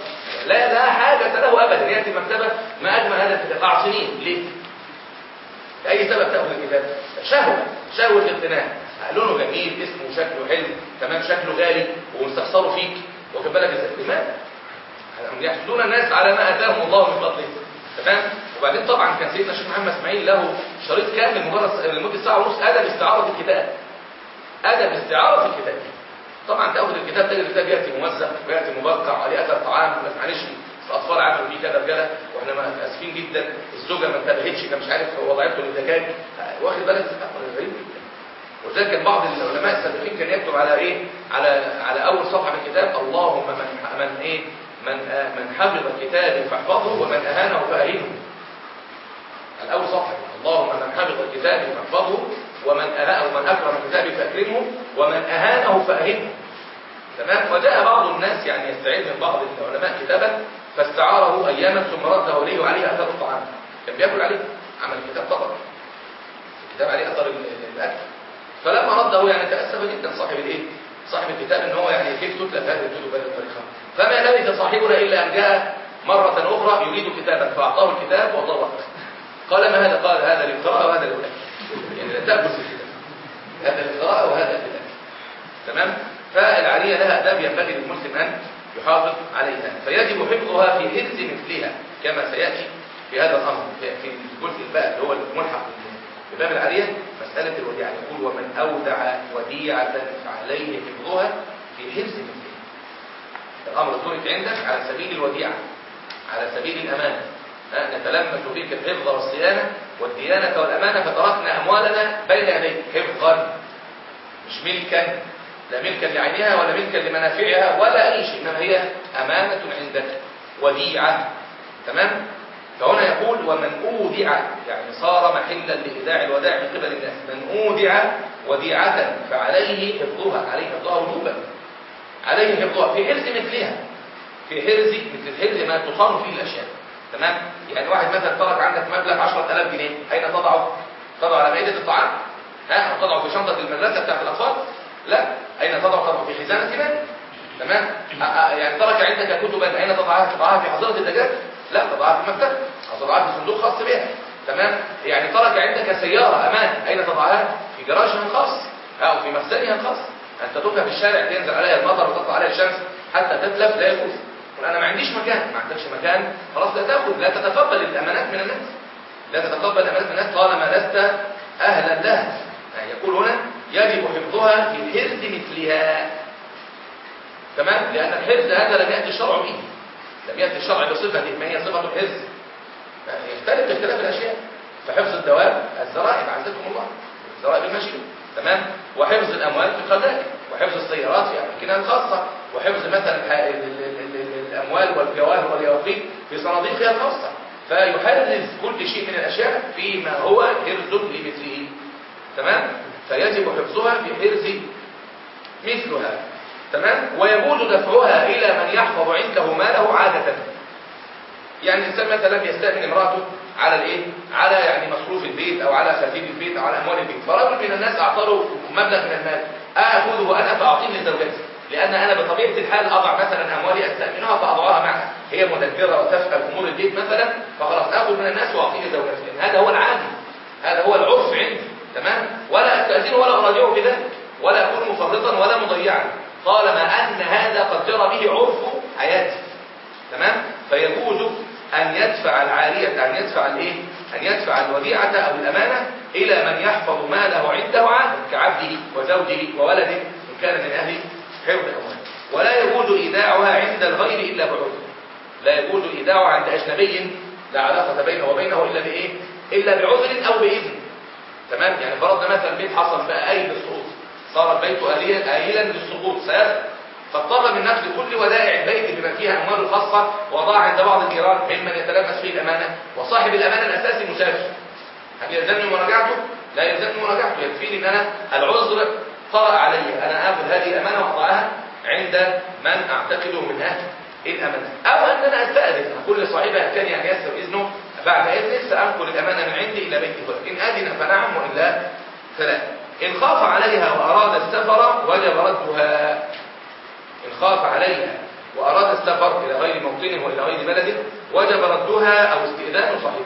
لا لا حاجة له ابدا. يأتي المكتبه ما اجمل هذا الكتاب اعصنين ليه؟ لأي سبب تأخذ الكتاب؟ شهوة. شهوة الاقتناء لونه جميل اسمه وشكله حلو تمام؟ شكله غالي ومستخسره فيك. واخد بالك إزاي لماذا؟ يحسدون الناس على ما أتاهم الله من فضله. تمام؟ وبعدين طبعا كان سيدنا الشيخ محمد إسماعيل له شريط كامل مجرد لمدة ساعة ونص أدب استعارة الكتاب. أدب استعارة الكتاب. طبعا تأخذ الكتاب تجد الكتاب يأتي موزع وياتي مبقع عليه أثر طعام معلش الأطفال عملوا فيه كده رجاله وإحنا آسفين جدا الزوجة ما انتبهتش كان مش عارف وضعته للدجاج واخد بالك؟ غريب وذلك كان بعض العلماء السابقين كان يكتب على إيه؟ على على أول صفحة من الكتاب اللهم من من إيه؟ من من حفظ كتابي فاحفظه ومن أهانه فاهينه الأول صفحة اللهم من حفظ كتابي فاحفظه ومن أهانه ومن أكرم كتابي فأكرمه ومن أهانه فأهنه. تمام؟ وجاء بعض الناس يعني يستعيد من بعض العلماء كتابا فاستعاره أياما ثم رده إليه وعليه أثر الطعام. كان بياكل عليه عمل الكتاب طبعا الكتاب عليه أثر الأكل. فلما رده يعني تأسف جدا صاحب الإيه؟ صاحب الكتاب إن هو يعني كيف تتلف هذه الكتب بهذه الطريقة. فما لبث صاحبنا إلا أن جاء مرة أخرى يريد كتابا فأعطاه الكتاب وضرب قال ما هذا؟ قال هذا للقراءة وهذا للأكل. يعني لا تأكل في الكتاب. هذا للقراءة وهذا للأكل. تمام؟ فالعارية لها أداب ينبغي للمسلم أن يحافظ عليها. فيجب حفظها في حرز مثلها كما سيأتي في هذا الأمر في الجزء الباء اللي هو الملحق. بباب العارية مسألة الوديعة يقول ومن أودع وديعة فعليه حفظها في حرز مثلها الأمر ترك عندك على سبيل الوديعة على سبيل الأمانة. نتلمس فيك الحفظ والصيانة والديانة والأمانة فتركنا أموالنا بين يديك. حفظا. مش ملكا. لا ملكا لعينها ولا ملكا لمنافعها ولا أي شيء إنما هي أمانة عندك وديعة. تمام؟ فهنا يقول ومن أودع يعني صار محلا لإيداع الودائع من قبل الناس. من أودع وديعة فعليه حفظها عليه حفظها وجوبا. عليه حفظها. في حرز مثلها. في حرز مثل حرز ما تصان فيه الأشياء. تمام؟ يعني واحد مثلا ترك عندك مبلغ 10000 جنيه. أين تضعه؟ تضعه على مائده الطعام؟ ها؟ تضع في شنطة المدرسة بتاعت الأطفال؟ لا. أين تضع طبعا في خزانة مال تمام؟ يعني ترك عندك كتبا. أين تضعها؟ تضعها في حظيره الدجاج لا تضعها في المكتب أو تضعها في صندوق خاص بها تمام؟ يعني ترك عندك سيارة أمان. أين تضعها؟ في جراجها الخاص. أو في مخزنها الخاص. انت تتركها في الشارع تنزل عليها المطر وتطلع عليها الشمس حتى تتلف لا يجوز أنا ما عنديش مكان. ما عندكش مكان؟ خلاص لا تأخذ. لا تتقبل الأمانات من الناس. لا تتقبل الأمانات من الناس؟ طالما لست أهلا لها يعني يقول هنا يجب حفظها في حرز مثلها. تمام؟ لأن الحرز هذا لم يأتي الشرع به. لم يأتي الشرع بصفة ما هي صفة الحرز يختلف باختلاف الأشياء. فحفظ الدواب الزرائب عزكم الله. الزرائب المشي تمام؟ وحفظ الأموال في الخزائن وحفظ السيارات في اماكنها الخاصه وحفظ مثلا الأموال والجواهر واليواقيت في صناديقها الخاصة. فيحرز كل شيء من الأشياء فيما هو حرز لمثله تمام؟ فيجب حفظها بحرز مثلها. تمام؟ ويجوز دفعها إلى من يحفظ عنده ماله عادة. يعني الإنسان مثلا يستأمن امرأته على الإيه؟ على يعني مصروف البيت أو على خزين البيت أو على أموال البيت. فرجل من الناس اعطاه مبلغ من المال. آخذه أنا فأعطيه لزوجتي لأن أنا بطبيعة الحال أضع مثلا أموالي استامنها فأضعها معها. هي مدبرة وتفعل أمور البيت مثلا فخلاص آخذ من الناس وأعطيه لزوجتي. لأن هذا هو العادي. هذا هو العرف عندي. تمام؟ ولا استاذنه ولا أراجعه بذلك. ولا أكون مفرطا ولا مضيعا. طالما أن هذا قد جرى به عرف حياتي تمام؟ فيجوز أن يدفع العارية أن يدفع الإيه؟ أن يدفع الوديعة أو الأمانة إلى من يحفظ ماله عنده عاده كعبده وزوجه وولده إن كان من أهل حفظ امواله ولا يجوز إيداعها عند الغير إلا بعذر لا يجوز إيداعها عند أجنبي لا علاقة بينه وبينه إلا بإيه؟ إلا بعذر أو بإذن. تمام؟ يعني فرضنا مثلا بيت حصل بقى اي للسقوط صار البيت آيلا للسقوط سيسقط فاضطر من نفس كل ودائع البيت بما فيها امواله الخاصه وضع عند بعض الجيران ممن يتلبس فيه الأمانة وصاحب الأمانة الأساسي مسافر. هل يلزمني مراجعته؟ لا يلزمني مراجعته. يكفيني أن أنا العذر طرأ علي. أنا آخذ هذه الأمانة واضعها عند من أعتقده من أهل الأمانة. أو أن أنا أستأذن. أقول لصاحبها كان يعني يسر إذنه بعد اذنك سأنقل الأمانة من عندي إلى بيت فلان إن أذن فنعم وإلا فلا. ان خاف عليها وأراد السفر وجب ردها. ان خاف عليها وأراد السفر إلى غير موطنه وإلى غير بلده وجب ردها أو استئذان صاحبه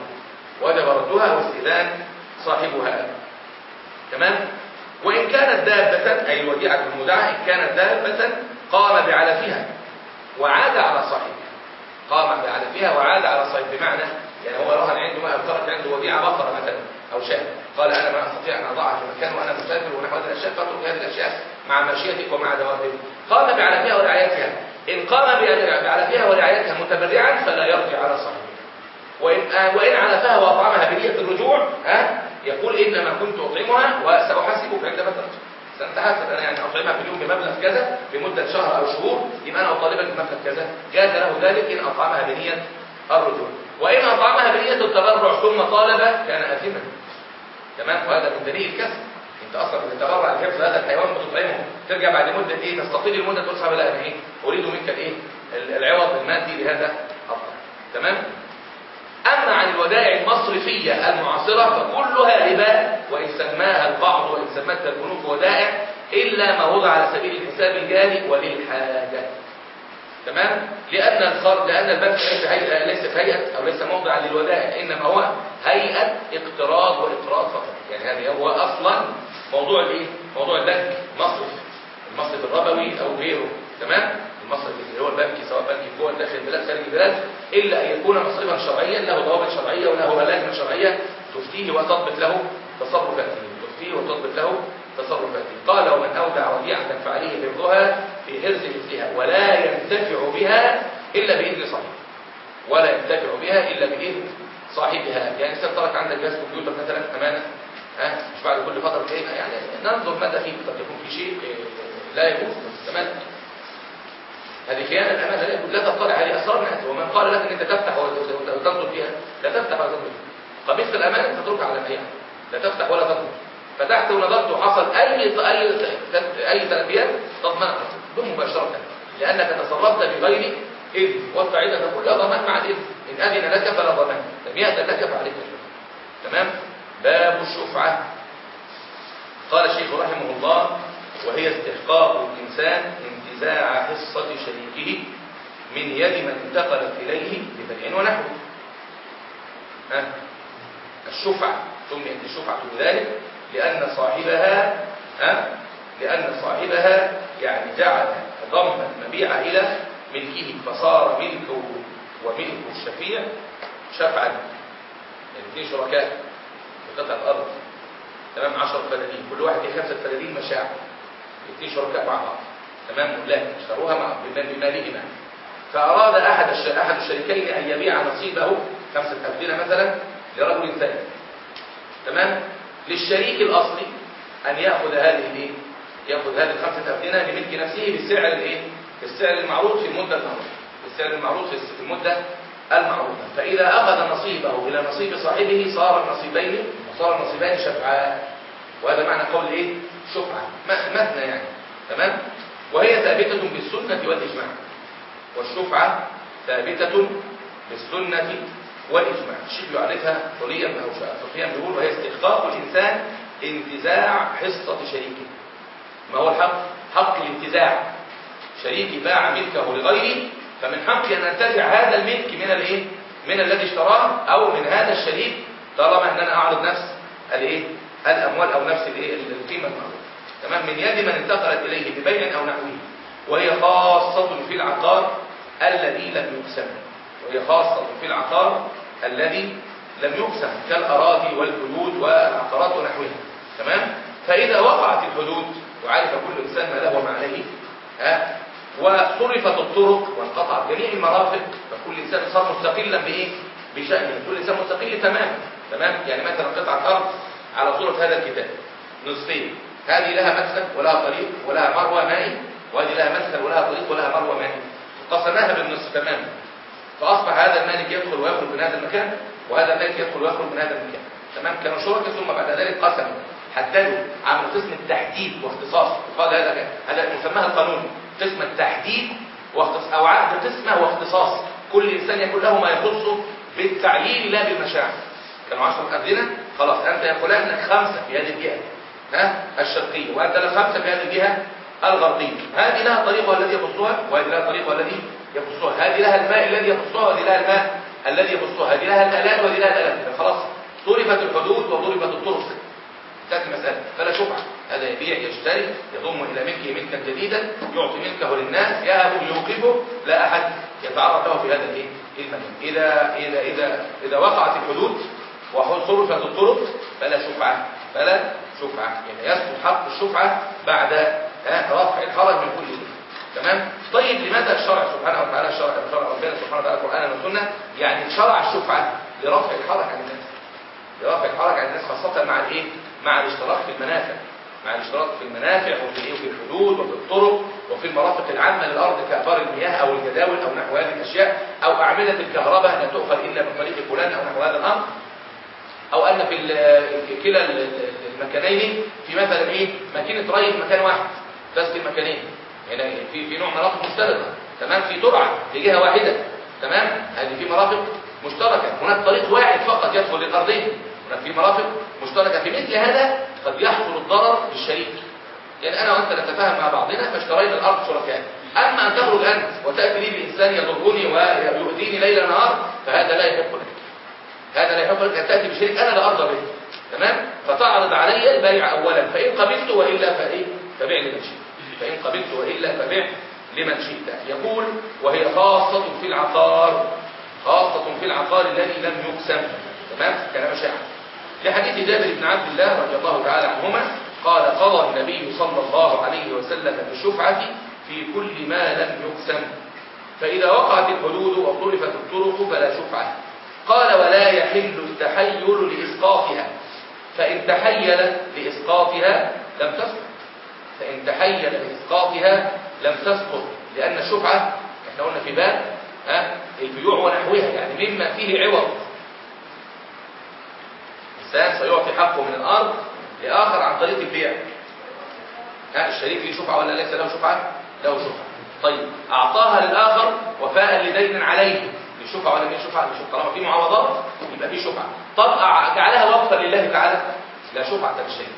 وجب ردها أو استئذان صاحبها. تمام؟ وإن كانت دابة أي الوديعه المودعه إن كانت دابة قام بعلفها وعاد على صاحبها. قام بعلفها وعاد على صاحبه بمعنى يعني هو رهن عنده ما ترك عنده وديعة بقره مثلا أو شاة قال أنا ما أستطيع أن أضعها في مكان وأنا مسافر ونحو هذه الأشياء فأترك هذه الأشياء مع مشيتك ومع دوابك قام بعلفها ورعايتها. إن قام بعلفها ورعايتها متبرعا فلا يرجع على صاحبه. وان آه، وإن علفها وأطعمها بنية الرجوع ها يقول إنما كنت أطعمها وساحاسبك عندما ترجع سنتحاسب أنا يعني أطعمها في اليوم بمبلغ كذا لمدة شهر أو شهور يبقى أنا أطالبك بمبلغ كذا. جاز له ذلك إن أطعمها بنية الرجوع. وإن أطعمها بنية التبرع ثم طالب كان آثما. تمام؟ وهذا من دليل الكسب. انت أصلا بتتبرع لحفظ هذا الحيوان وتطعمه ترجع بعد مدة إيه؟ تستطيل المدة تقول صاحب لا أنا إيه؟ أريد منك الإيه؟ العوض المادي لهذا الطعام تمام؟ أما عن الودائع المصرفية المعاصرة فكلها ربا وإن سماها البعض وإن سمتها البنوك ودائع إلا ما وضع على سبيل الحساب الجاري وللحاجة. تمام؟ لأن لأن البنك ليس هيئة ليس هيئة أو ليس موضعا للودائع إنما هو هيئة اقتراض وإقراض فقط. يعني هذا هو أصلا موضوع الإيه؟ موضوع البنك مصرف المصرف الربوي أو غيره. تمام؟ المصرف اللي هو البنكي سواء بنكي جوه داخل البلاد خارج البلاد إلا أن يكون مصرفا شرعيا له ضوابط شرعية وله لجنة شرعية تفتيه وتضبط له تصرفاته. تفتيه وتضبط له تصرفاته قال ومن أودع وديعة فعليه حفظها في حرز مثلها ولا ينتفع بها إلا بإذن صاحبها ولا ينتفع بها إلا بإذن صاحبها. يعني انت ترك عندك جهاز كمبيوتر مثلا؟ أمانة ها؟ مش بعد كل فترة كده يعني ننظر ماذا فيه. قد يكون في شيء آه، لا يجوز تمام. هذه خيانة الأمانة. لا يجوز لا تطلع على أسرار الناس. ومن قال لك أن أنت تفتح وتنظر فيها لا تفتح ولا تنظر قميص الأمانة تتركها على الأيام لا تفتح ولا تنظر فتحت ونظرت وحصل أي أي أي تلبيات تضمن مباشرة. لأنك تصرفت بغير إذن. والقاعدة كلها ضمان مع الإذن. إن أذن لك فلا ضمان. لم يأذن لك فعليك. تمام؟ باب الشفعة. قال الشيخ رحمه الله وهي استحقاق الإنسان انتزاع حصة شريكه من يد من انتقلت إليه ببيع ونحوه. ها؟ الشفعة. سميت الشفعة بذلك لأن صاحبها ها؟ لأن صاحبها يعني جعل ضم المبيع إلى ملكه فصار ملكه وملك الشفيع شفعا. يعني اثنين شركاء في قطع الأرض. تمام؟ 10 فدادين كل واحد ليه خمسة فدادين مشاع. اثنين شركاء مع بعض. تمام؟ لا اشتروها مع بمالهما فأراد أحد. أحد الشريكين أن يبيع نصيبه خمسة أبدنة مثلا لرجل ثاني. تمام؟ للشريك الأصلي أن يأخذ هذه الإيه؟ يأخذ هذه الخمسة أبدنة لملك نفسه بالسعر الإيه؟ بالسعر المعروض في المدة المعروفة بالسعر المعروض في المدة المعروفة. فإذا أخذ نصيبه إلى نصيب صاحبه صار النصيبين صار النصيبين شفعاء وهذا معنى قول إيه شفعة مثنى يعني. تمام؟ وهي ثابتة بالسنة والإجماع. والشفعة ثابتة بالسنة والإجماع الشيخ يعرفها طريا أو فقهيا بيقول وهي استحقاق الإنسان انتزاع حصة شريكه ما هو الحق؟ حق الانتزاع شريكي باع ملكه لغيري فمن حقي أن أنتزع هذا الملك من الإيه؟ من الذي اشتراه أو من هذا الشريك طالما أن أنا أعرض نفس الإيه؟ الأموال أو نفس الإيه؟ القيمة المعروفة تمام من يد من انتقلت إليه ببيع أو نحوه وهي خاصة في العقار الذي لم يقسم وهي خاصة في العقار الذي لم يقسم كالأراضي والبيوت والعقارات ونحوها. تمام؟ فإذا وقعت الحدود وعرف كل إنسان ما له وما عليه ها وصرفت الطرق وانقطعت جميع المرافق فكل إنسان صار مستقلا بإيه؟ بشأنه. كل إنسان مستقل تماما. تمام؟ يعني مثلا قطعة أرض على صورة هذا الكتاب. نصفين. هذه لها مدخل ولها طريق ولها مروى مائي وهذه لها مدخل ولها طريق ولها مروى مائي. قسمناها بالنصف تماما. فأصبح هذا المالك يدخل ويخرج من هذا المكان وهذا المالك يدخل ويخرج من هذا المكان. تمام؟ كانوا شركاء ثم بعد ذلك قسموا حددوا عملوا قسم التحديد واختصاص وقال هذا هذا مسماها القانون. قسم التحديد واختصاص أو عقد قسمه واختصاص. كل إنسان يكون له ما يخصه بالتعيين لا بالمشاعر. كانوا 10 أبدنة خلاص أنت يا فلان لك خمسة في هذه الجهة. ها؟ الشرقية. وأنت لك خمسة في هذه الجهة الغربية. هذه لها طريقها الذي يخصها وهذه لها طريقها الذي يخصها هذه لها الماء الذي يخصها وهذه لها الماء الذي يخصها هذه لها الآلات وهذه لها الآلات. خلاص ضربت الحدود وضربت الطرق. تأتي مسألة. فلا شفعة هذا يبيع يشتري يضم إلى ملكه ملكا جديدا يعطي ملكه للناس يهب يوقفه لا أحد يتعرض له في هذا الإيه؟ المكان. إذا إذا إذا إذا وقعت الحدود وصرفت الطرق فلا شفعة فلا شفعة يعني يسقط حق الشفعة بعد رفع الحرج من كل شيء. تمام؟ طيب لماذا الشرع سبحانه وتعالى شرع شرع ربنا سبحانه وتعالى القرآن والسنة؟ يعني شرع الشفعة لرفع الحرج عن الناس. لرفع الحرج عن الناس خاصة مع الإيه؟ مع الاشتراك في المنافع. مع الاشتراك في المنافع وفي الإيه؟ وفي الحدود وفي الطرق وفي المرافق العامة للأرض كأبار المياه أو الجداول أو نحو هذه الأشياء أو أعمدة الكهرباء لا تؤخذ إلا من طريق فلان أو نحو هذا الأمر. أو أن في كلا المكانين في مثلا إيه؟ ماكينة ري في مكان واحد تسقي المكانين. يعني في في نوع مرافق مشتركة. تمام؟ في ترعة في جهة واحدة. تمام؟ هذه في مرافق مشتركة. هناك طريق واحد فقط يدخل للأرضين. هناك في مرافق مشتركة. في مثل هذا قد يحصل الضرر للشريك. يعني أنا وأنت نتفاهم مع بعضنا فاشترينا الأرض شركاء. أما أن تخرج أنت وتأتي لي بإنسان يضرني ويؤذيني ليل نهار فهذا لا يحق لك. هذا لا يحق لك أن تأتي بشريك أنا لا أرضى به. تمام؟ فتعرض علي البيع أولا فإن قبلت وإلا فإيه؟ فبيع لمن شئت فإن قبلت وإلا فبيع لمن شئت. يقول وهي خاصة في العقار خاصة في العقار الذي لم يقسم. تمام؟ كلام شاعر. لحديث جابر بن عبد الله رضي الله تعالى عنهما قال قضى النبي صلى الله عليه وسلم بالشفعة في كل ما لم يقسم. فإذا وقعت الحدود وطرفت الطرق فلا شفعة. قال ولا يحل التحيل لإسقاطها. فإن تحيل لإسقاطها لم تسقط فإن تحيل لإسقاطها لم تسقط لأن الشفعة إحنا قلنا في باب ها البيوع ونحوها يعني مما فيه عوض. إنسان سيعطي حقه من الأرض لآخر عن طريق البيع. ها الشريك له شفعة ولا ليس له شفعة؟ له شفعة. طيب أعطاها للآخر وفاء لدين عليه. للشفعة ولا من شفعة؟ للشفعة طالما في معاوضات يبقى في شفعة. طب جعلها وقفا لله تعالى. لا شفعة للشريك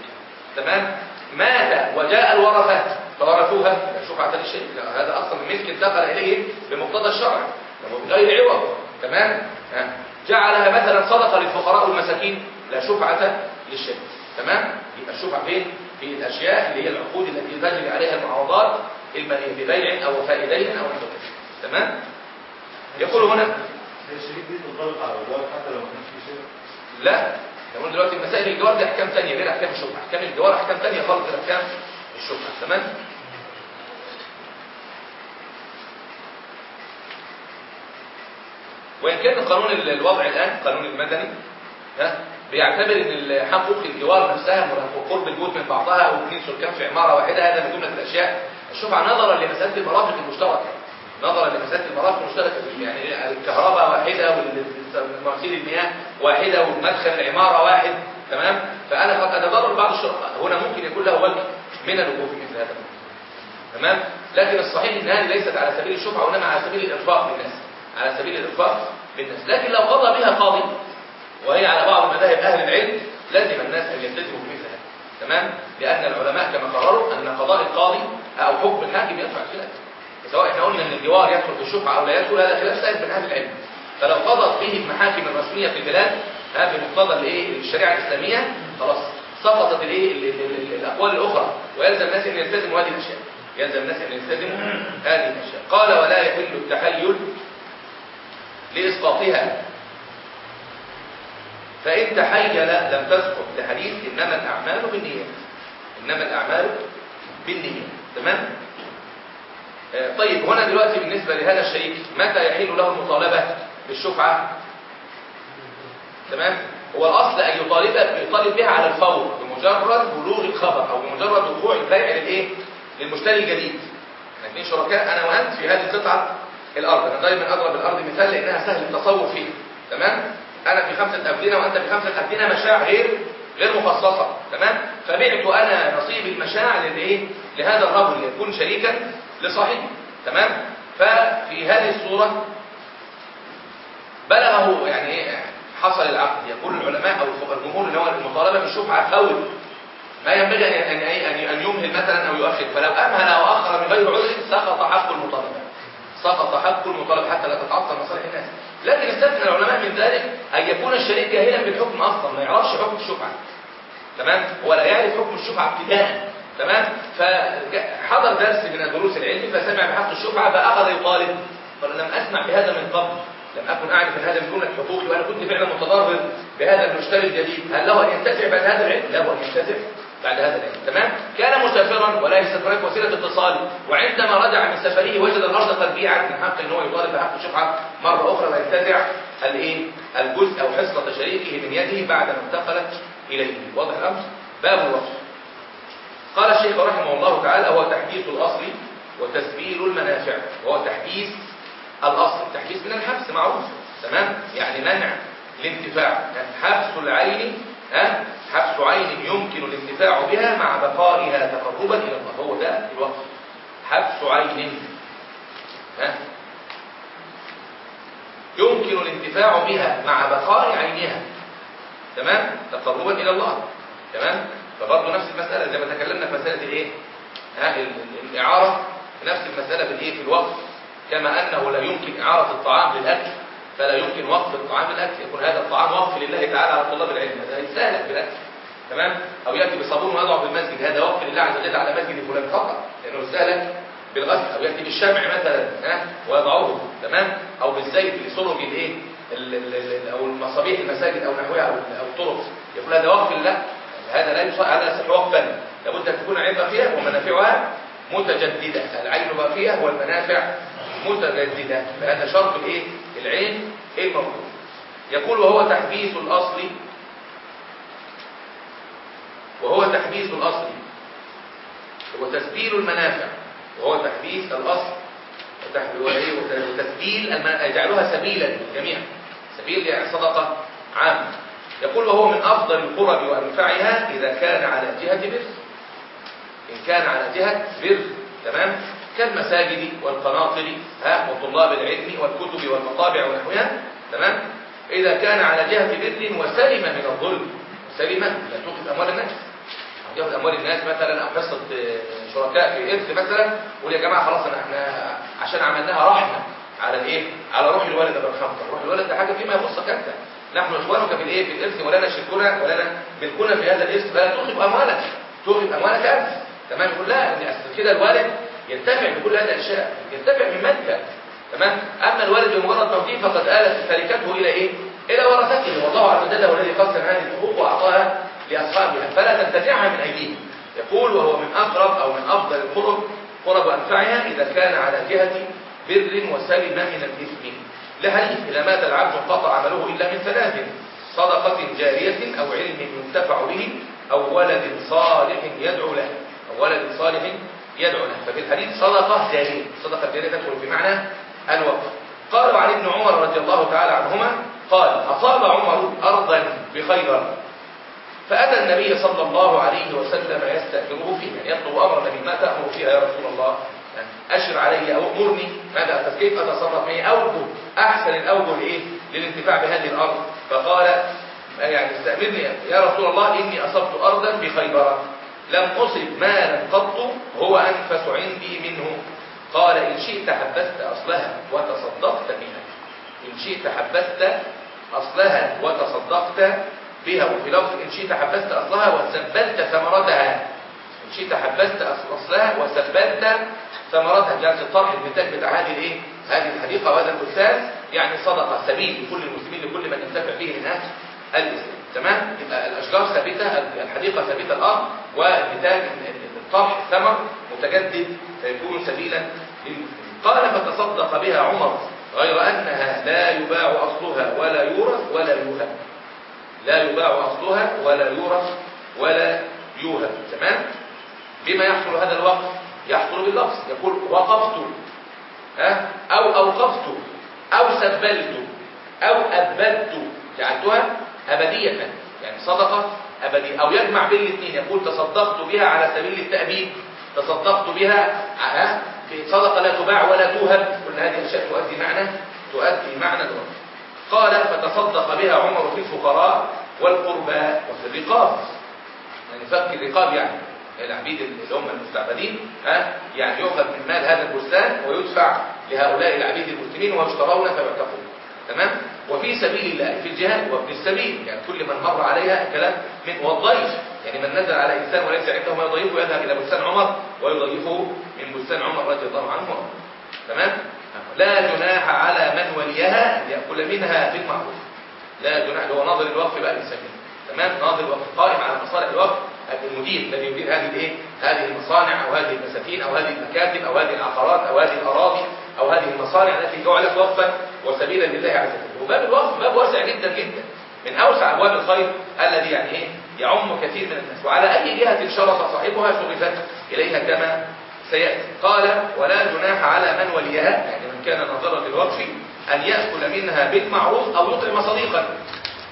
تمام؟ مات وجاء الورثة فورثوها. لا شفعة للشيء هذا أصلا ملك انتقل إليه بمقتضى الشرع بغير عوض. تمام؟ ها. جعلها مثلا صدقة للفقراء والمساكين. لا شفعة للشيء. تمام؟ يبقى الشفعة فين؟ في الأشياء اللي هي العقود التي تجري عليها المعاوضات المالية ببيع أو فائدين أو نحو تمام؟ يقول هنا الشريك دي تنطبق على الجوار حتى لو ما كانش في شرك لا. نقول دلوقتي مسائل الجوار دي أحكام ثانية غير أحكام الشبهة. أحكام الجوار أحكام ثانية خالص غير أحكام الشبهة. تمام؟ وإن كان قانون ال- الوضع الآن قانون المدني ها بيعتبر إن حقوق الجوار نفسها وقرب البيوت من بعضها أو اثنين سكان في عمارة واحدة هذا من جملة الأشياء الشفعه نظرا لمسألة المرافق المشتركة. نظرا لمسألة المرافق المشتركه يعني الكهرباء واحدة ومواسير المياه واحدة والمدخل العمارة واحد تمام؟ فأنا قد اتضرر بعض الشركاء هنا ممكن يكون له وجه من الوقوف مثل هذا تمام؟ لكن الصحيح إن هذه ليست على سبيل الشفعه وإنما على سبيل الارفاق بالناس على سبيل الارفاق بالناس لكن لو قضى بها قاضي وهي على بعض مذاهب أهل العلم لازم الناس أن يلتزموا بمثل هذا. تمام؟ لأن العلماء كما قرروا أن قضاء القاضي أو حكم الحاكم يدفع الخلاف. سواء إحنا قلنا إن الجوار يدخل في الشفعه أو لا يدخل هذا خلاف سائد من أهل العلم. فلو قضت به المحاكم الرسمية في البلاد ها بمقتضى الإيه؟ الشريعة الإسلامية خلاص سقطت الإيه؟ ال- ال- ال- الأقوال الأخرى. ويلزم الناس أن يلتزموا هذه الأشياء. يلزم الناس أن يلتزموا هذه الأشياء. قال ولا يحل التحيل لإسقاطها. فإن تحيل لم تسقط لحديث إنما الأعمال بالنيات. إنما الأعمال بالنيات. تمام؟ طيب هنا دلوقتي بالنسبة لهذا الشريك متى يحل له المطالبة بالشفعة؟ تمام؟ هو الأصل أن يطالب يطالب بها على الفور بمجرد بلوغ الخبر أو بمجرد وقوع البيع للإيه؟ للمشتري الجديد. إحنا اثنين شركاء أنا وأنت في هذه القطعة الأرض. أنا دايما أضرب الأرض مثال لأنها سهل التصور فيها تمام؟ أنا في خمسة أبدنة وأنت في خمسة ابدنه مشاع غير غير مخصصة. تمام؟ فبعت أنا نصيب المشاع للإيه؟ لهذا الرجل يكون شريكا لصاحبه تمام؟ ففي هذه الصورة بلغه يعني إيه حصل العقد. يقول العلماء أو الجمهور إن هو المطالبة بالشفعه فور ما ينبغي ان ان ان يمهل مثلا أو يؤخر. فلو أمهل أو اخر من غير عذر سقط حق المطالبة. سقط حق المطالبة حتى لا تتعطل مصالح الناس. لكن استثنى العلماء من ذلك أن يكون الشريك جاهلا بالحكم أصلا ما يعرفش حكم الشفعه تمام؟ ولا يعرف حكم الشفعه ابتداء. تمام؟ فحضر درس من دروس العلم فسمع بحق الشفعة فأخذ يطالب. قال لم أسمع بهذا من قبل لم أكن أعرف أن هذا من جملة حقوقي وأنا كنت فعلا متضرر بهذا المشتري الجديد. هل له أن ينتفع بعد هذا العلم؟ له ان ينتفع بعد هذا العلم. تمام؟ كان مسافرا ولا يستطيع هناك وسيلة اتصال وعندما رجع من سفره وجد الأرض قد بيعت من حق إن هو يطالب بحق الشفعة مرة أخرى وينتزع الإيه؟ الجزء أو حصه شريكه من يده بعد ما انتقلت إليه. واضح الأمر؟ باب الوصف. قال الشيخ رحمه الله تعالى هو تحديث الأصل وتسبيل المنافع. وهو تحديث الأصل. التحديث من الحبس معروف. تمام؟ يعني منع الانتفاع. حبس العين ها؟ حبس عين يمكن الانتفاع بها مع بقائها تقربا إلى الله. هو ده الوقف حبس عين. ها؟ يمكن الانتفاع بها مع بقاء عينها. تمام؟ تقربا إلى الله. تمام؟ فبرضه نفس المسألة زي ما تكلمنا في مسألة الإيه؟ ها ال- ال- الإعارة نفس المسألة في في الوقف. كما أنه لا يمكن إعارة الطعام للأكل فلا يمكن وقف الطعام للأكل. يكون هذا الطعام وقف لله تعالى على طلاب العلم. هذا يستهلك بالأكل. تمام؟ أو يأتي بصابون ويضعه في المسجد. هذا وقف لله عز وجل على مسجد فلان فقط لأنه استهلك بالغسل. أو يأتي بالشمع مثلا ها ويضعه. تمام؟ أو بالزيت لسرج الإيه؟ ال- ال- ال- أو المصابيح المساجد أو نحوها أو الطرق. يقول هذا وقف لله. هذا لا يصح هذا يصح وقفا لابد أن تكون العين باقيه ومنافعها متجددة. العين باقيه والمنافع متجددة. فهذا شرط الايه العين الموجود يقول وهو تحبيس الأصل وهو تحبيس الأصل وتسبيل المنافع وهو وإيه؟ وت- وتسبيل يجعلها سبيلا للجميع سبيل يعني صدقة عامة. يقول وهو من أفضل القرب وأنفعها إذا كان على جهة بر. إن كان على جهة بر تمام؟ كالمساجد والقناطر ها وطلاب العلم والكتب والمطابع ونحوها تمام؟ إذا كان على جهة بر وسلم من الظلم سلم لا توقف أموال الناس. ياخد اموال الناس مثلا أو حصة آه، شركاء في إرث مثلا يقول يا جماعة خلاص إحنا عشان عملناها رحمة على الإيه؟ على روح الوالد الله يرحمه، روح الوالد ده حاجة فيما يخصك أنت. نحن إخوانك في الإيه؟ في الإرث ولا شركنا ولا ملكنا في هذا الإرث فلا تغلب أموالك، تغلب أموالك أنت. تمام؟ لا إن كده الوالد ينتفع بكل هذه الأشياء، ينتفع من مالك. تمام؟ أما الوالد بمجرد موته فقد آلت تركته إلى إيه؟ إلى ورثته، والله عز وجل هو الذي قسم هذه الحقوق وأعطاها لأصحابها، فلا تنتفعها من أيديهم. يقول وهو من أقرب أو من أفضل القرب قرب أنفعها إذا كان على جهة بر وسلم من الإثم لحديث إذا مات العبد انقطع عمله إلا من ثلاث صدقة جارية أو علم ينتفع به أو ولد صالح يدعو له. أو ولد صالح يدعو له. ففي الحديث صدقة جارية. صدقة جارية تدخل بمعنى الوقف قالوا عن ابن عمر رضي الله تعالى عنهما قال أصاب عمر أرضا بخيبر. فأتى النبي صلى الله عليه وسلم يستأجره فيها. يطلب أمر النبي ما تأمر فيها يا رسول الله. أشر علي أو أمرني. ماذا كيف أتصرف معي؟ أوجه أحسن الأوجه لإيه للانتفاع بهذه الأرض. فقال يعني استأمرني يا رسول الله إني أصبت أرضا بخيبر. لم أصب مالا قط هو أنفس عندي منه. قال إن شئت حبست أصلها وتصدقت بها. إن شئت حبست أصلها وتصدقت بها. وفي لفظ إن شئت حبست أصلها وسبلت ثمرتها. شئت حبست أصلها وسبلت ثمرتها جالس الطرح النتاج بتاع هذه الإيه؟ هذه الحديقة. وهذا البستان يعني صدقه سبيل لكل المسلمين لكل من ينتفع به من أهل الاسلام تمام؟ يبقى الأشجار ثابتة الحديقة ثابتة الأرض والنتاج الطرح ثمر متجدد فيكون سبيلا للمسلمين. قال فتصدق بها عمر غير أنها لا يباع أصلها ولا يورث ولا يوهب. لا يباع أصلها ولا يورث ولا يوهب. تمام؟ بما يحصل هذا الوقت؟ يحصل باللفظ. يقول وقفت ها؟ أو أوقفت أو سبلت أو أبدت. جعلتها أبدية. يعني صدقة أبدية. أو يجمع بين الاثنين. يقول تصدقت بها على سبيل التأبيد. تصدقت بها ها؟ صدقة لا تباع ولا توهب. كل هذه الأشياء تؤدي معنى تؤدي معنى. الوقت قال فتصدق بها عمر في الفقراء والقربى وفي الرقاب. يعني فك الرقاب يعني. العبيد اللي هم المستعبدين ها يعني يؤخذ من مال هذا البستان ويدفع لهؤلاء العبيد المسلمين ويشترون فيعتقون تمام؟ وفي سبيل الله في الجهاد وابن السبيل يعني كل من مر عليها الكلام من والضيف. يعني من نزل على إنسان وليس عنده ما يضيفه يذهب إلى بستان عمر ويضيفه من بستان عمر رضي الله عنه. تمام؟ لا جناح على من وليها يأكل منها بالمعروف. لا جناح هو ناظر الوقف بقى بالسبيل تمام؟ ناظر الوقف قائم على مصالح الوقف. المدير الذي يدير هذه الايه؟ هذه المصانع أو هذه المساكين أو هذه المكاتب أو هذه العقارات أو هذه الأراضي أو هذه المصانع التي جعلت وقفا وسبيلا لله عز وجل. وباب الوقف باب واسع جدا جدا. من أوسع أبواب الخير الذي يعني إيه؟ يعم كثير من الناس. وعلى أي جهة شرف صاحبها صرفت إليها كما سيأتي. قال ولا جناح على من وليها. يعني من كان ناظرا للوقف أن يأكل منها بالمعروف أو يطعم صديقا.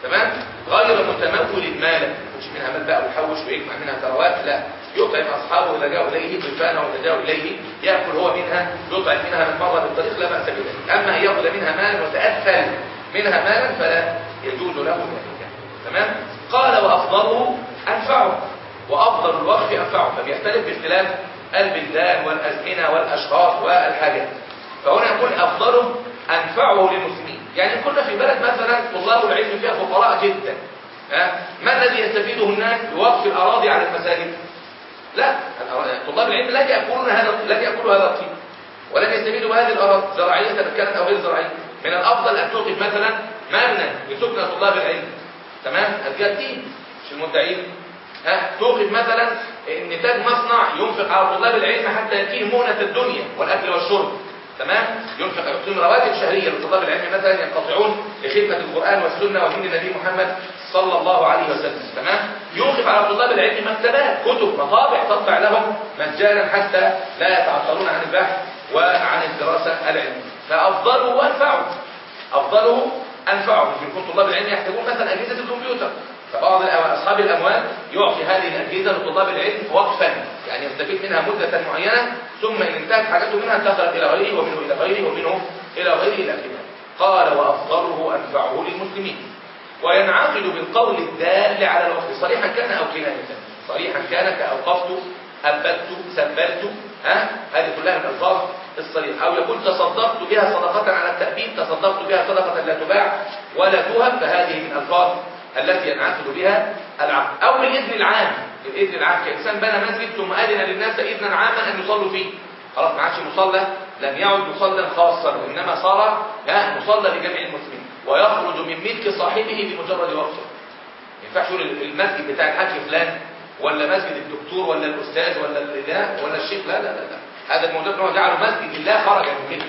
تمام؟ غير متمول مالا منها مال بقى ويحوش ويجمع منها ثروات لا يطعم أصحابه إذا جاءوا إليه ضيفانه واذا جاءوا إليه يأكل هو منها يطعم منها من مر بالطريق لا بأس بذلك. أما أن يأخذ منها مالا وتأثل منها مالا فلا يجوز له ذلك. تمام؟ قال وافضله انفعه وأفضل الوقف انفعه فبيختلف باختلاف البلدان والأزمنة والأشخاص والحاجات. فهنا يقول افضله انفعه للمسلمين. يعني كنا في بلد مثلا طلاب العلم فيها فقراء جدا. ما الذي يستفيده الناس بوقف الأراضي على المساجد؟ لا طلاب العلم لن يأكلون هذا لن يأكلوا هذا الطين. ولن يستفيدوا بهذه الأراضي. زراعية كانت أو غير زراعية. من الأفضل أن توقف مثلا مبنى لسكن طلاب العلم. تمام؟ الجادين مش المدعين. ها؟ توقف مثلا نتاج مصنع ينفق على طلاب العلم حتى يكفيه مؤنه الدنيا والأكل والشرب. تمام؟ ينفق يعطيهم رواتب شهرية لطلاب العلم مثلا ينقطعون لخدمة القرآن والسنة ودين النبي محمد صلى الله عليه وسلم. تمام؟ يوقف على طلاب العلم مكتبات كتب مطابع تطبع لهم مجانا حتى لا يتعطلون عن البحث وعن الدراسة العلمية. فافضله وانفعه افضله انفعه يكون طلاب العلم يحتاجون مثلا أجهزة الكمبيوتر. فبعض أصحاب الأموال يعطي هذه الأجهزة لطلاب العلم وقفا يعني يستفيد منها مدة معينة ثم إن انتهت حاجته منها انتقلت إلى غيره ومنه إلى غيره ومنه إلى غيره إلى آخره قال وأفضله أنفعه للمسلمين. وينعقد بالقول الدال على الوقف صريحا كان أو كناية صريحا كان كأوقفت أبدت سبلت ها؟ هذه كلها من الألفاظ الصريحة. أو يقول تصدقت بها صدقة على التأبيد تصدقت بها صدقة لا تباع ولا تهب فهذه من الألفاظ التي ينعقد بها العقد. أو بالإذن العام. بالإذن العام. كإنسان بنى مسجد ثم أذن للناس إذنا عاما أن يصلوا فيه. خلاص ما عادش مصلى. لم يعد مصلى خاصا وإنما صار مصلى لجميع المسلمين. ويخرج من ملك صاحبه بمجرد وقته ما ينفعش يقول المسجد بتاع الحاج فلان ولا مسجد الدكتور ولا الأستاذ ولا لا ولا الشيخ لا لا لا, لا. هذا الموضوع انه جعله مسجد لله خرج من ملكه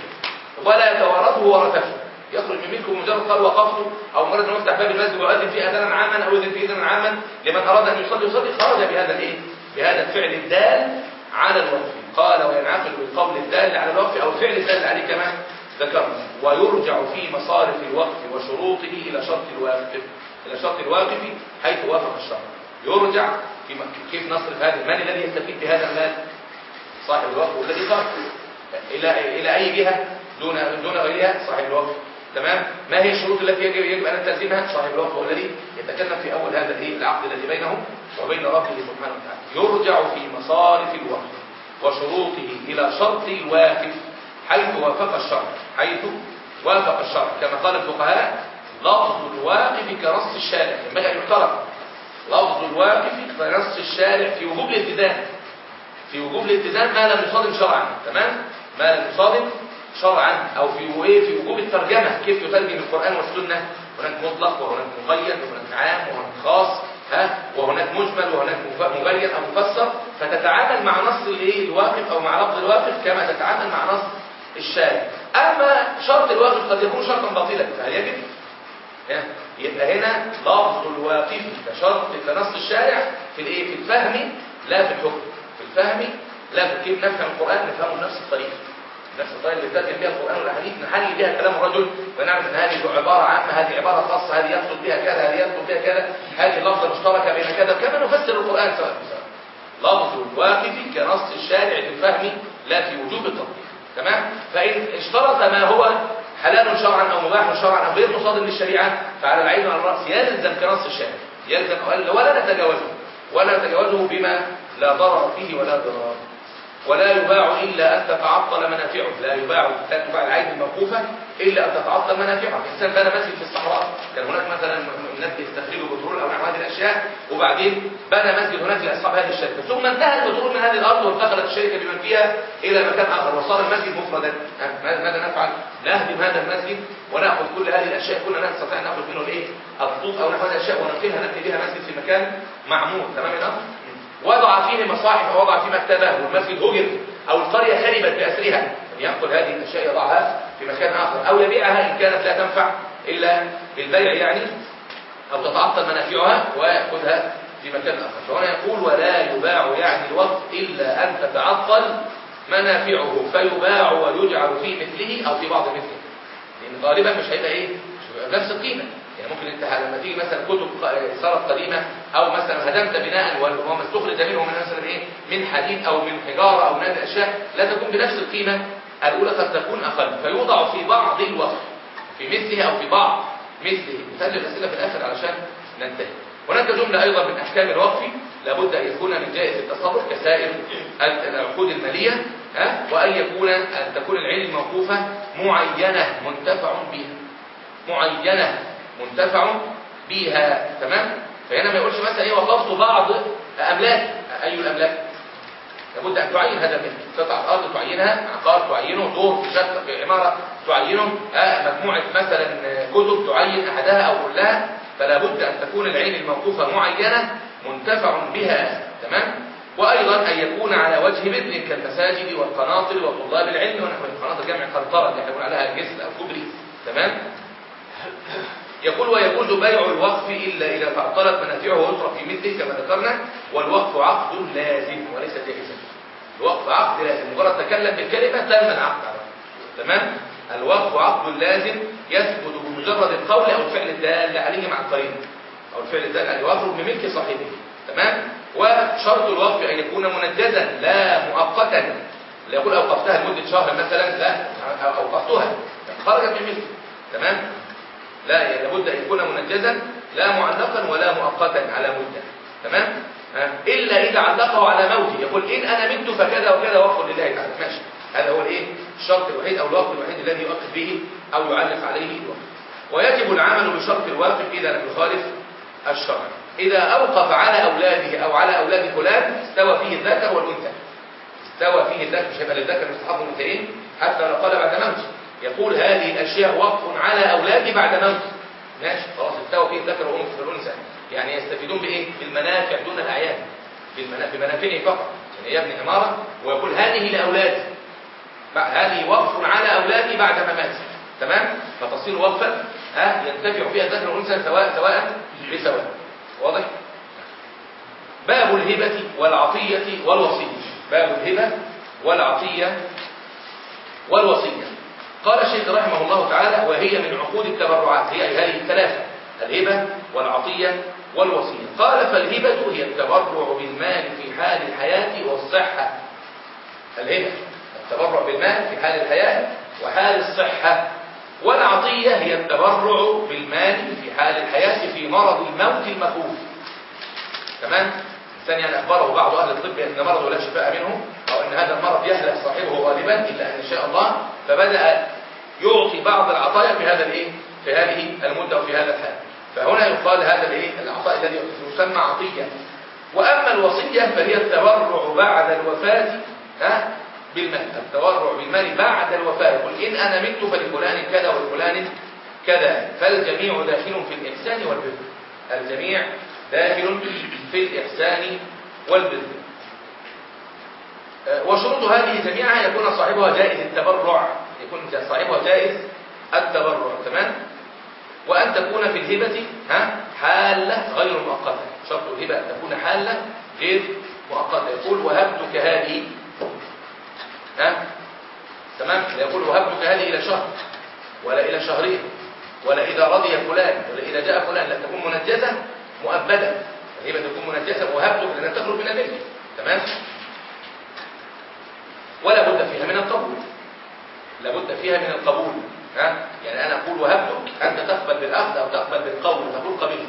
ولا يتوارثه ورثته يخرج من ملكه مجرد قال وقفت أو مرض أنه يفتح باب المسجد واذن فيه أذانا عاما أو يذن فيه أذانا عاما لمن أراد أن يصلي يصلي خرج بهذا الإيه؟ بهذا الفعل الدال على الوقف قال وينعقد بالقول الدال على الوقف أو الفعل الدال عليه كما ذكرنا ويرجع في مصارف الوقف وشروطه إلى شرط الواقف إلى شرط الواقف حيث وافق الشرط يرجع في كيف نصرف هذا؟ المال الذي يستفيد بهذا المال؟ صاحب الوقف والذي خرج إلى إلى أي جهة؟ دون دون غيرها؟ صاحب الوقف. تمام؟ ما هي الشروط التي يجب يجب أن تلزمها؟ صاحب الوقف هو الذي يتكلم في أول هذا الايه العقد الذي بينه وبين ربه سبحانه وتعالى. يرجع في مصارف الوقف وشروطه إلى شرط الواقف. حيث وافق الشرع. حيث وافق الشرع. كما قال الفقهاء لفظ الواقف كنص الشارع. ينبغي ان يحترم لفظ الواقف كنص الشارع في وجوب الالتزام في وجوب الالتزام ما لم يصادم شرعا. تمام؟ ما لم يصادم شرعا. أو في إيه؟ في وجوب الترجمة. كيف يترجم القرآن والسنة؟ هناك مطلق وهناك مقيد وهناك عام وهناك خاص. ها؟ وهناك مجمل وهناك مبين أو مفسر. فتتعامل مع نص الإيه؟ الواقف أو مع لفظ الواقف كما تتعامل مع نص الشارع أما شرط الواقف قد يكون شرطا باطلا فهل يجب؟ يبقى هنا لفظ الواقف كشرط كنص الشارع في الإيه؟ في الفهم لا في الحكم. في الفهم لا في كيف نفهم القرآن نفهمه بنفس الطريقة. نفس الطريقة اللي بتتم بها القرآن والأحاديث نحلل بها كلام الرجل ونعرف إن هذه عبارة عامة هذه عبارة خاصة هذه يقصد بها كذا هذه يقصد بها كذا هذه لفظه مشتركة بين كذا كما نفسر القرآن سواء. لفظ الواقف كنص الشارع في الفهم لا في وجوب التطبيق. تمام؟ فإن اشترط ما هو حلال شرعا أو مباح شرعا أو غير مصادم للشريعة فعلى العين وعلى الرأس يلزم كنص الشارع. يلزم ولا نتجاوزه. ولا نتجاوزه بما لا ضرر فيه ولا ضرار. ولا يباع إلا أن تتعطل منافعه. لا يباع لا تباع العين الموقوفة إلا أن تتعطل منافعه الإنسان بنى مسجد في الصحراء. كان هناك مثلا ناس بيستخرجوا بترول أو نحو هذه الأشياء. وبعدين بنى مسجد هناك لأصحاب هذه الشركة. ثم انتهى البترول من هذه الأرض وانتقلت الشركة بمن فيها إلى مكان آخر. وصار المسجد مفردا. ماذا نفعل؟ نهدم هذا المسجد ونأخذ كل هذه الأشياء. كنا لا نستطيع أن نأخذ منه الإيه؟ الطوب أو نحو هذه الأشياء وننقلها نبني بها مسجد في مكان معمول تمام الأمر؟ وضع فيه مصاحف أو وضع فيه مكتبة. والمسجد هجر أو القرية خربت بأسرها. ينقل هذه الأشياء يضعها في مكان آخر أو يبيعها إن كانت لا تنفع إلا بالبيع يعني أو تتعطل منافعها ويأخذها في مكان آخر. فهنا يقول ولا يباع يعني الوقت إلا أن تتعطل منافعه فيباع ويجعل في مثله أو في بعض مثله. لأن غالبا مش هيبقى إيه؟ مش هيبقى نفس القيمة. يعني ممكن أنت لما تيجي مثلا كتب صارت قديمة أو مثلا هدمت بناء وما استخرج منه من مثلا إيه؟ من حديد أو من حجارة أو من هذه الاشياء لا تكون بنفس القيمة الأولى قد تكون أقل فيوضع في بعض الوقت في مثله أو في بعض مثله مثال الأسئلة في الآخر علشان ننتهي. هناك جملة أيضا من أحكام الوقف لابد أن يكون من جائز التصرف كسائر العقود المالية ها؟ وأن يكون أن تكون العين الموقوفه معينة منتفع بها. معينة منتفع بها تمام؟ فهنا ما يقولش مثلا إيه وقفت بعض أملاك. اي الأملاك؟ لابد أن تعين هذا الملك. قطعه ارض تعينها عقار تعينه دور في شقه في عمارة تعينه آه مجموعة مثلا كتب تعين أحدها أو كلها. فلا بد أن تكون العين الموقوفة معينة منتفع بها تمام؟ وأيضا أن يكون على وجه مثل كالمساجد والقناطر وطلاب العلم ونحو القناطر جمع إحنا بنقول عليها جسر أو كبري تمام؟ يقول ويجوز بيع الوقف إلا إذا تعطلت منافعه ويصرف في مثله كما ذكرنا والوقف عقد لازم وليس جائزا. الوقف عقد لازم مجرد تكلم بالكلمة تم العقد. تمام؟ الوقف عقد لازم يثبت بمجرد القول أو الفعل الدال عليه مع القرين. أو الفعل الدال عليه ويخرج من ملك صاحبه. تمام؟ وشرط الوقف أن يكون منجزا لا مؤقتا. لا يقول أوقفتها لمدة شهر مثلا لا أوقفتها. خرجت من تمام؟ لا لابد أن يكون منجزا لا معلقا ولا مؤقتا على مدة. تمام؟ ها؟ إلا إذا علقه على موته. يقول إن أنا مت فكذا وكذا وقف لله تعالى. ماشي. هذا هو الإيه؟ الشرط الوحيد أو الوقف الوحيد الذي يوقف به أو يعلق عليه الوقف ويجب العمل بشرط الواقف إذا لم يخالف الشرع. إذا أوقف على أولاده أو على أولاد فلان استوى فيه الذكر والأنثى. استوى فيه الذكر مش هيبقى للذكر مستحب الأنثيين حتى لو قال بعد موته يقول هذه الأشياء وقف على أولادي بعد موته. ماشي خلاص استوى فيه الذكر والأنثى يعني يستفيدون بإيه؟ بالمنافع دون الأعيان بمنافعه فقط. يعني يبني عمارة ويقول هذه لأولادي. هذه وقف على أولادي بعد مماتي. تمام؟ فتصير وقفا ها ينتفع فيها الذكر والأنثى سواء سواء بسواء. واضح؟ باب الهبة والعطية والوصية. باب الهبة والعطية والوصية. قال الشيخ رحمه الله تعالى وهي من عقود التبرعات هي هذه الثلاثة الهبة والعطية والوصية. قال فالهبة هي التبرع بالمال في حال الحياة والصحة. الهبة التبرع بالمال في حال الحياة وحال الصحة. والعطية هي التبرع بالمال في حال الحياة في مرض الموت المخوف. تمام؟ يعني أخبره بعض أهل الطب أن مرضه لا شفاء منه أو أن هذا المرض يهلك صاحبه غالبا إلا أن شاء الله فبدأ يعطي بعض العطايا في هذا الإيه؟ في هذه المدة وفي هذا الحال. فهنا يقال هذا الإيه؟ العطاء الذي يسمى عطية. وأما الوصية فهي التبرع بعد الوفاة ها؟ بالمال. التبرع بالمال بعد الوفاة. يقول إن أنا مت فلفلان كذا ولفلان كذا. فالجميع داخل في الإحسان والبر الجميع داخل في الإحسان والبر آه، وشروط هذه جميعها يكون صاحبها جائز التبرع يكون صاحبها جائز التبرع تمام؟ وأن تكون في الهبة ها حالة غير مؤقتة. شرط الهبة أن تكون حالة غير مؤقتة. يقول وهبتك هذه ها؟ تمام؟ لا يقول وهبتك هذه إلى شهر ولا إلى شهرين ولا إذا رضي فلان ولا إذا جاء فلان لا تكون منجزة مؤبدة. الهبة تكون منجزة وهبتك لأنها تخرج من الملك تمام؟ ولا بد فيها من القبول. لابد فيها من القبول. ها؟ يعني أنا أقول وهبتك أنت تقبل بالأخذ أو تقبل بالقول تقول قبلت.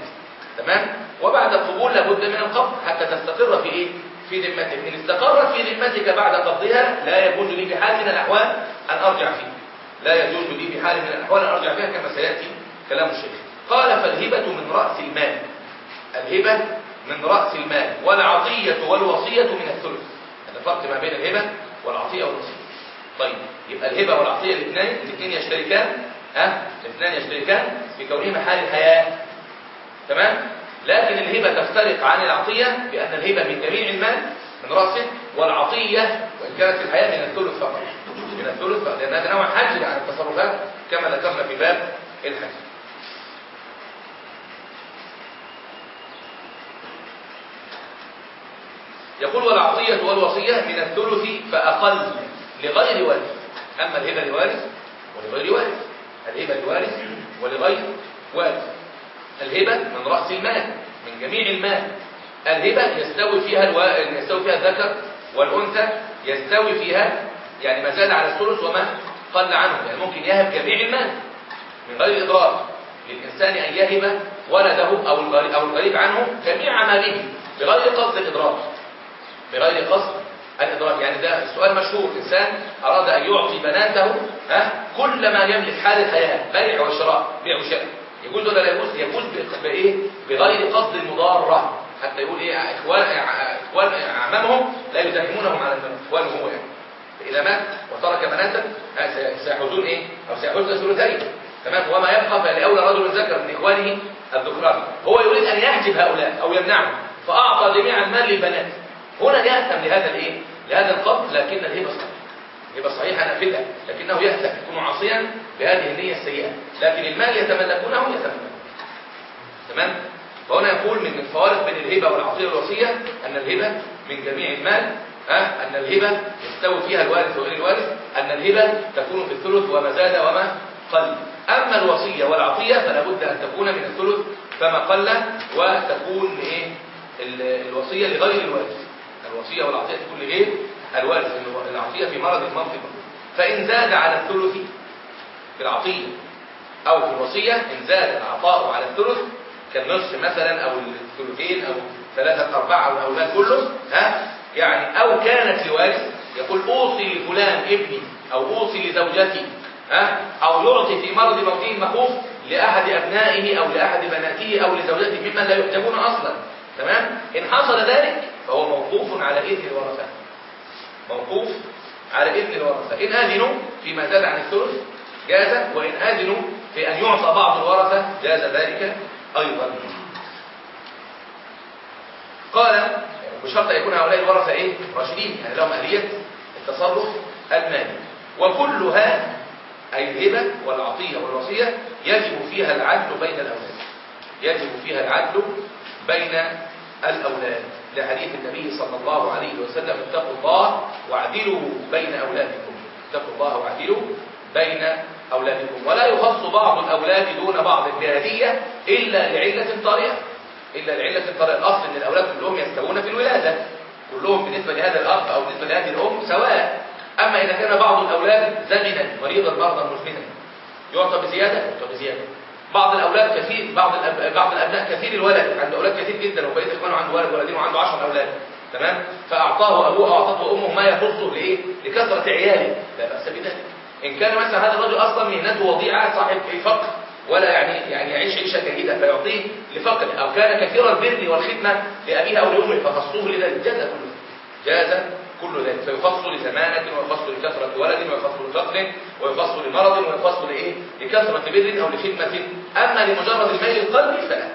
تمام؟ وبعد القبول لابد من القبض حتى تستقر في إيه؟ في ذمتك. إن استقرت في ذمتك بعد قبضها لا يجوز لي بحال من الأحوال أن أرجع فيه. لا يجوز لي بحال من الأحوال أن أرجع فيها كما سيأتي كلام الشيخ. قال فالهبة من رأس المال. الهبة من رأس المال والعطية والوصية من الثلث. هذا الفرق ما بين الهبة والعطية والوصية. طيب يبقى الهبة والعطية الاثنين الاثنين يشتركان ها؟ الاثنين يشتركان في كونهما حال الحياة. تمام؟ لكن الهبة تفترق عن العطية بأن الهبة من جميع المال من راسه والعطية وإن كانت في الحياة من الثلث فقط. من الثلث فقط لأن هذا نوع حجر عن التصرفات كما ذكرنا في باب الحج يقول والعطية والوصية من الثلث فأقل لغير وارث. أما الهبة لوارث ولغير وارث. الهبة لوارث ولغير وارث. الهبة من رأس المال من جميع المال. الهبة يستوي فيها ألو... يستوي فيها الذكر والأنثى يستوي فيها يعني ما زاد على الثلث وما قل عنه. يعني ممكن يهب جميع المال من غير إضرار للإنسان أن يهب ولده أو الغريب, أو الغريب عنه جميع ماله بغير قصد الإضرار بغير قصد الإضرار يعني ده سؤال مشهور. إنسان أراد أن يعطي بناته ها كل ما يملك حال الحياة بيع وشراء بيع وشراء. يقول ده لا يجوز يجوز بإيه؟ بغير قصد المضارة حتى يقول إيه إخوان إخوان أعمامهم لا يزاحمونهم على إخوانه هو يعني. فإذا مات وترك بناتا سيحوزون إيه؟ أو سيحوز ثلثين تمام؟ وما يبقى فلأولى رجل ذكر من إخوانه الذكران. هو يريد أن يحجب هؤلاء أو يمنعهم فأعطى جميع المال للبنات. هنا يأثم لهذا الايه؟ لهذا القبض لكن الهبة صحيحة. الهبة صحيحة نافذه لكنه يأثم يكون عاصيا بهذه النية السيئة. لكن المال يتملكونه يتملكونه. تمام؟ فهنا يقول من الفوارق بين الهبة والعطيه والوصية أن الهبة من جميع المال ها؟ أن الهبة يستوي فيها الوارث وغير الوارث أن الهبة تكون في الثلث وما زاد وما قل. أما الوصية والعطيه فلا بد أن تكون من الثلث فما قل وتكون إيه؟ الوصية لغير الوارث. الوصية والعطية تكون لغير الوارث العطية في مرض الموت فإن زاد على الثلث في العطية أو في الوصية إن زاد العطاء على الثلث كالنصف مثلا أو الثلثين أو ثلاثة أرباع أو الأولاد كله ها؟ يعني أو كانت لوارث يقول أوصي لفلان ابني أو أوصي لزوجتي ها؟ أو يعطي في مرض موته المخوف لأحد أبنائه أو لأحد بناته أو لزوجته ممن لا يحجبون أصلا. تمام؟ إن حصل ذلك فهو موقوف على إذن الورثة. موقوف على إذن الورثة. إن آذنوا فيما زاد عن الثلث جاز وإن آذنوا في أن يعطى بعض الورثة جاز ذلك أيضا. قال بشرط أن يكون هؤلاء الورثة إيه؟ راشدين يعني لهم آلية التصرف المالي. وكلها أي الهبة والعطية والوصية يجب فيها العدل بين الأولاد. يجب فيها العدل بين الأولاد. لحديث النبي صلى الله عليه وسلم اتقوا الله واعدلوا بين أولادكم. اتقوا الله واعدلوا بين أولادكم. ولا يخص بعض الأولاد دون بعض بهدية إلا لعلة طارئة. إلا لعلة طارئة. الأصل أن الأولاد كلهم يستوون في الولادة. كلهم بالنسبة لهذا الأب أو بالنسبة لهذه الأم سواء. أما إذا كان بعض الأولاد زمنا مريضا مرضا مزمنا يعطى بزيادة؟ يعطى بزيادة. بعض الأولاد كثير بعض الأب... بعض الأبناء كثير الولد عنده أولاد كثير جدا وبقية إخوانه عنده ولد ولدين وعنده 10 أولاد تمام؟ فأعطاه أبوه أو أعطته أمه ما يخصه لإيه؟ لكثرة عياله. لا بأس بذلك. إن كان مثلا هذا الرجل أصلا مهنته وضيعة صاحب فقر ولا يعني يعني يعيش عيشة جيدة فيعطيه لفقره أو كان كثير البر والخدمة لأبيه أو لأمه فخصوه لذلك جاز كله. جاز كل ذلك فيخص لزمانة ويخص لكثرة ولد ويخص لفقر ويخص لمرض ويخص لإيه؟ لكثرة بر أو لخدمة. أما لمجرد الميل القلبي فلا.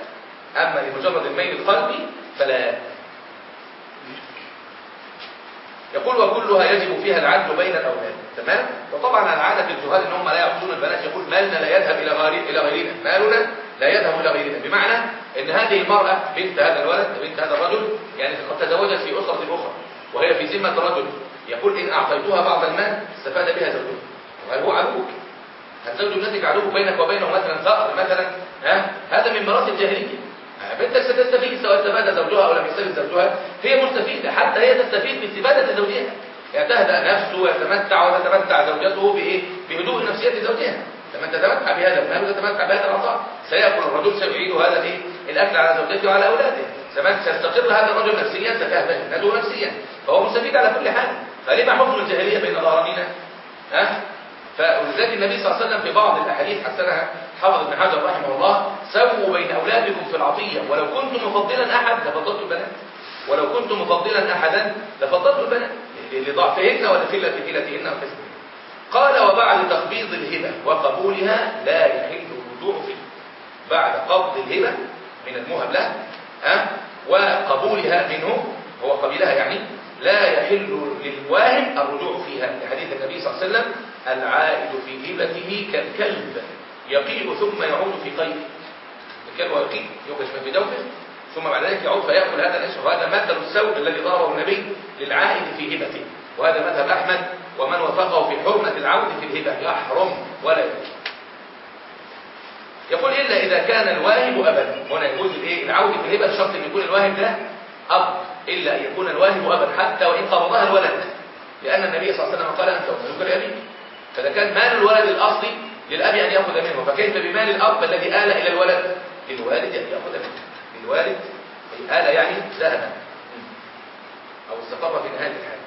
أما لمجرد الميل القلبي فلا. يقول وكلها يجب فيها العدل بين الأولاد. تمام؟ وطبعا العادة الجهال إن هم لا يعطون البنات. يقول مالنا لا يذهب إلى إلى غيرنا. مالنا لا يذهب إلى غيرنا. بمعنى إن هذه المرأة بنت هذا الولد بنت هذا الرجل يعني قد تزوجت في أسرة أخرى. وهي في ذمة رجل يقول إن أعطيتها بعض المال استفاد بها زوجها. وهل هو عدوك. هل زوج ابنتك عدو بينك وبينه مثلا ثأر مثلا؟ ها؟ هذا من مراتب الجاهلية. بنتك ستستفيد سواء استفاد زوجها أو لم يستفيد زوجها. هي مستفيدة حتى هي تستفيد باستفادة زوجها. يتهدأ نفسه ويتمتع وتتمتع زوجته بإيه؟ بهدوء نفسية زوجها لما تتمتع بهذا المال وتتمتع بهذا العطاء. سيأكل الرجل سيعيد هذا الإيه؟ الأكل على زوجته وعلى أولاده. زمان سيستقر هذا الرجل نفسيا ستهدأ نفسيا. فهو مستفيد على كل حال. فلما حكم الجاهلية بين ظهرانينا ها؟ فولذلك النبي صلى الله عليه وسلم في بعض الأحاديث حسنها حافظ ابن حجر رحمه الله سووا بين أولادكم في العطية. ولو كنت مفضلا أحد لفضلت البنات. ولو كنت مفضلا احدا لفضلت البنات. لضعفهن ولقله حيلتهن وحسنهن قال وبعد تقبيض الهبة وقبولها لا يحل الرجوع فيه. بعد قبض الهبة من المهب له أه؟ وقبولها منه هو قبلها يعني لا يحل للواهب الرجوع فيها. لحديث النبي صلى الله عليه وسلم العائد في هبته كالكلب يقيء ثم يعود في قيء الكلب يقيء يخرج في جوفه ثم بعد ذلك يعود فيأكل هذا الاسم وهذا مثل السوء الذي ضربه النبي للعائد في هبته. وهذا مذهب أحمد ومن وافقه في حرمة العود في الهبة يحرم ولا يجوز. يقول إلا إذا كان الواهب أبدا. هنا يجوز الإيه العود في الهبة بشرط أن يكون الواهب ده أب. إلا أن يكون الواهب أبا حتى وإن قبضها الولد. لأن النبي صلى الله عليه وسلم قال أنت ومالك لأبيك فإذا كان مال الولد الأصلي للأب أن يأخذ منه. فكيف بمال الأب الذي آل إلى الولد؟ للوالد أن يأخذ منه. للوالد آل يعني ذهب. أو استقر في نهاية الحال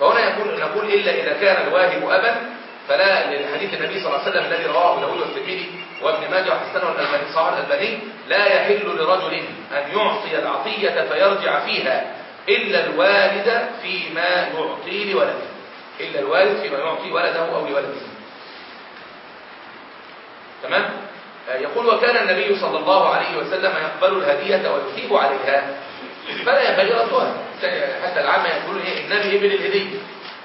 فهنا يقول نقول إلا إذا كان الواهب أبا. فلا لحديث النبي صلى الله عليه وسلم الذي رواه داود والترمذي وابن ماجه وحسنه الألباني صاحب الألباني لا يحل لرجل أن يعطي العطية فيرجع فيها إلا الوالد فيما يعطي لولده. إلا الوالد فيما يعطي ولده أو لولده. تمام؟ يقول وكان النبي صلى الله عليه وسلم يقبل الهدية ويثيب عليها. فلا ينبغي ردها حتى العامة يقولون إيه؟ النبي ابن الهدية.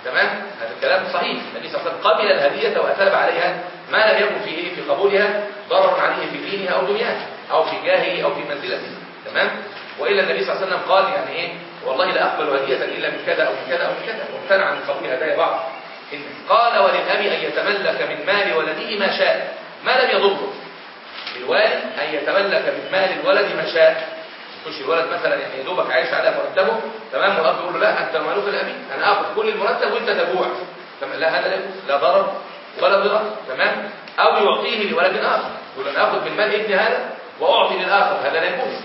تمام؟ هذا الكلام صحيح. النبي صلى الله عليه وسلم قبل الهدية وأثاب عليها ما لم يكن في في قبولها ضرر عليه في دينها أو دنياه أو في جاهه أو في منزلته. تمام؟ وإلا النبي صلى الله عليه وسلم قال يعني إيه؟ والله لا أقبل هدية إلا من كذا أو من كذا أو من كذا وامتنع من قبول هدايا بعض. قال وللأب أن يتملك من مال ولده ما شاء. ما لم يضره. الوالد أن يتملك من مال الولد ما شاء. يخش الولد مثلا يعني يدوبك عايش على مرتبه تمام؟ والأب يقول له لا أنت مالوك لابي أنا اخذ كل المرتب وأنت تمام؟ لا هذا لا ضرر. ولا ضرر تمام؟ أو يعطيه لولد آخر. يقول أنا آخذ من مال ابني هذا وأعطي للآخر هذا لا يجوز.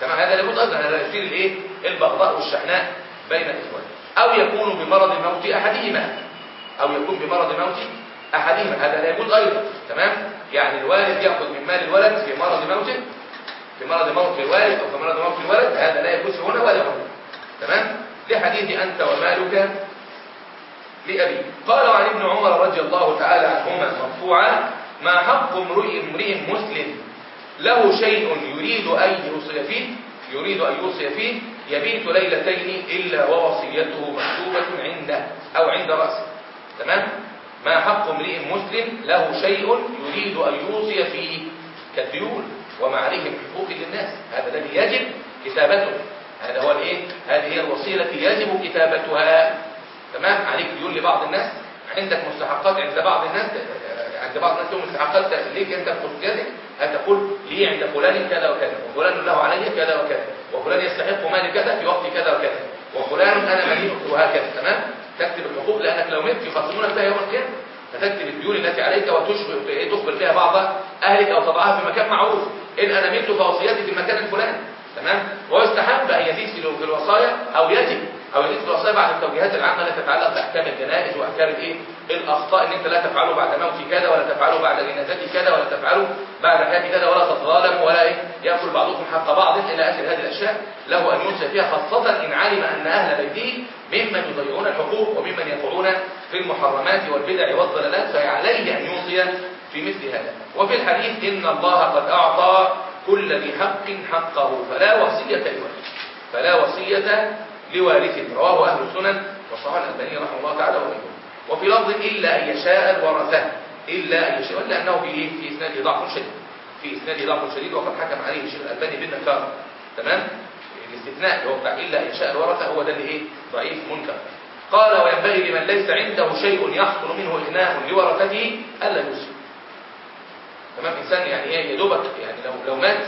تمام؟ هذا لا يجوز أيضا هذا يثير الإيه؟ البغضاء والشحناء بين الاخوان أو يكون بمرض موت أحدهما. أو يكون بمرض موت أحدهما هذا لا يجوز أيضا. تمام؟ يعني الوالد يأخذ من مال الولد في مرض موته في مرض موت الوالد أو في مرض موت الولد هذا لا يجوز هنا ولا هنا تمام؟ لحديث أنت ومالك لأبي قال عن ابن عمر رضي الله تعالى عنهما مرفوعا ما حق امرئ امرئ مسلم له شيء يريد أن يوصي فيه يريد أن يوصي فيه يبيت ليلتين إلا ووصيته مكتوبة عنده أو عند رأسه. تمام؟ ما حق امرئ مسلم له شيء يريد أن يوصي فيه. كالديون عليهم حقوق للناس. هذا الذي يجب كتابته. هذا هو الإيه؟ هذه هي الوصية التي يجب كتابتها. تمام؟ عليك ديون لبعض الناس عندك مستحقات عند بعض الناس عند بعض الناس لهم مستحقات ليك انت في خصوصيتك هتقول لي عند فلان كذا وكذا؟ وفلان له علي كذا وكذا. وفلان يستحق مالي كذا في وقت كذا وكذا. وفلان أنا مدينك وهكذا تمام؟ تكتب الحقوق لأنك لو مت يخصمونك بها يوم القيامه فتكتب الديون التي عليك وتشبه تخبر فيها بعض أهلك أو تضعها في مكان معروف. إن أنا مت فوصيتي في المكان الفلاني تمام؟ ويستحب أن يزيد في الوصايا أو يجب في الوصايا بعد التوجيهات العامة التي تتعلق بأحكام الجنائز وأحكام الايه الأخطاء إن أنت لا تفعله بعد موت كذا ولا تفعله بعد جنازتي كذا ولا تفعله بعد حياة كذا ولا تتظالم ولا إيه؟ يأكل بعضكم حق بعض إلى آخر هذه الأشياء. له أن يوصي فيها خاصة إن علم أن أهل بيته ممن يضيعون الحقوق وممن يقعون في المحرمات والبدع والضلالات فعليه أن يوصي في مثل هذا. وفي الحديث إن الله قد أعطى كل ذي حق حقه فلا وصية لوارث فلا وصية لوارث رواه أهل السنن وصححه الألباني رحمه الله تعالى وغيره. وفي لفظ إلا أن يشاء الورثة. إلا أن يشاء الا أنه في إيه؟ في اسناده ضعف شديد. في اسناده ضعف شديد وقد حكم عليه الشيخ الألباني بالنكاره تمام؟ الاستثناء اللي هو بتاع إلا أن يشاء الورثة هو ده اللي إيه؟ ضعيف منكر. قال وينبغي لمن ليس عنده شيء يحصل منه إغناء لورثته ألا يوصي. تمام؟ إنسان يعني إيه؟ يا دوبك يعني لو لو مات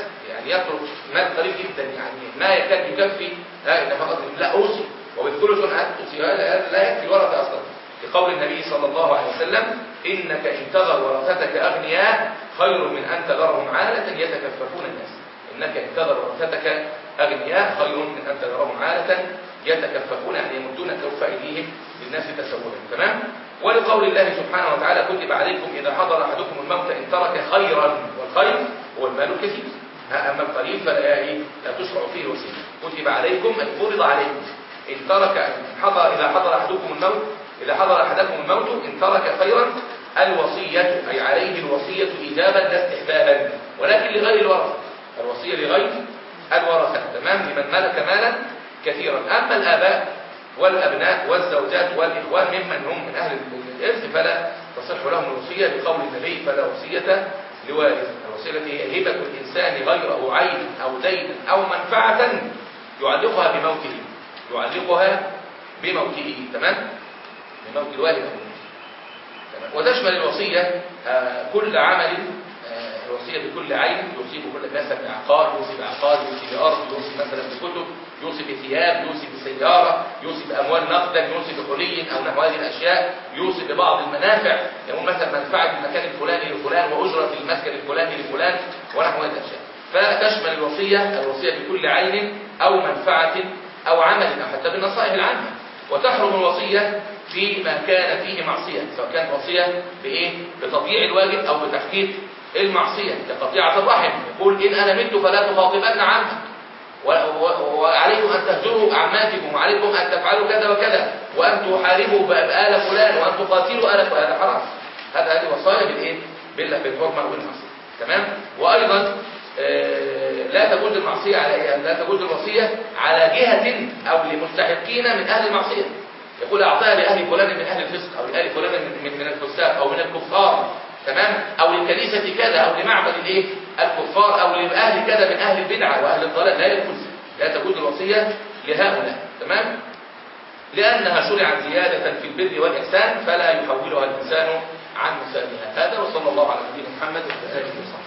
يترك مال قريب جدا يعني ما يكاد يكفي لا فقط لا أوصي. وبالثلث أوصي. لا, يكفي الورثة أصلا. لقول النبي صلى الله عليه وسلم إنك إن تذر ورثتك أغنياء خير من أن تذرهم عالة يتكففون الناس. إنك إن تذر ورثتك أغنياء خير من أن تذرهم عالة يتكففون يعني يمدون كف أيديهم للناس تسولا تمام؟ ولقول الله سبحانه وتعالى كتب عليكم إذا حضر أحدكم الموت إن ترك خيرا والخير هو المال الكثير. أما القليل فلا إيه؟ لا تشرع فيه وسيلة. كتب عليكم أي فرض عليكم. إن ترك حضر إذا حضر أحدكم الموت إذا حضر أحدكم الموت إن ترك خيرا الوصية أي عليه الوصية إيجابا لا استحبابا. ولكن لغير الورثة. الوصية لغير الورثة. تمام؟ لمن ملك مالا كثيرا. أما الآباء والأبناء والزوجات والإخوان ممن هم من أهل الإرث فلا تصح لهم الوصية بقول النبي فلا وصية لوارث هي هبة الإنسان غيره عين أو دين أو منفعة يعلقها بموته يعلقها بموته تمام؟ بموت الوالد تمام. وتشمل الوصية آه، كل عمل الوصية بكل عين يوصي بكل مثلا بعقار يوصي بعقار يوصي بأرض يوصي مثلا بكتب. يوصي بثياب يوصي بسيارة يوصي بأموال نقدا يوصي بحلي أو نحو هذه الأشياء يوصي ببعض المنافع. يقول مثلا منفعة المكان الفلاني لفلان وأجرة المسكن الفلاني لفلان ونحو هذه الأشياء. فتشمل الوصية الوصية بكل عين أو منفعة أو عمل أو حتى بالنصائح العامة. وتحرم الوصية فيما كان فيه معصية سواء كانت وصية بإيه؟ بتطيع الواجب أو بتحقيق المعصية كقطيعة الرحم. يقول إن أنا مت فلا تخاطبن عنك وعليكم أن تهجروا أعماتكم وعليكم أن تفعلوا كذا وكذا وأن تحاربوا بآل فلان وأن تقاتلوا آل فلان. هذا حرام. هذا هذه وصايا بالإيه؟ بالحرمة والمعصية. تمام؟ وأيضا آه، لا تجوز المعصية على لا تجوز الوصية على جهة أو لمستحقين من أهل المعصية. يقول أعطاها لأهل فلان من أهل الفسق أو لأهل فلان من من الفساق أو من الكفار. تمام؟ أو لكنيسة كذا أو لمعبد الإيه؟ الكفار أو لاهل كذا من أهل البدعة وأهل الضلال لا يجوز لا تجوز الوصية لهؤلاء تمام؟ لأنها شرعت زيادة في البر والإحسان فلا يحولها الإنسان عن مثالها هذا وصلى الله على نبينا محمد وعلى آله وصحبه.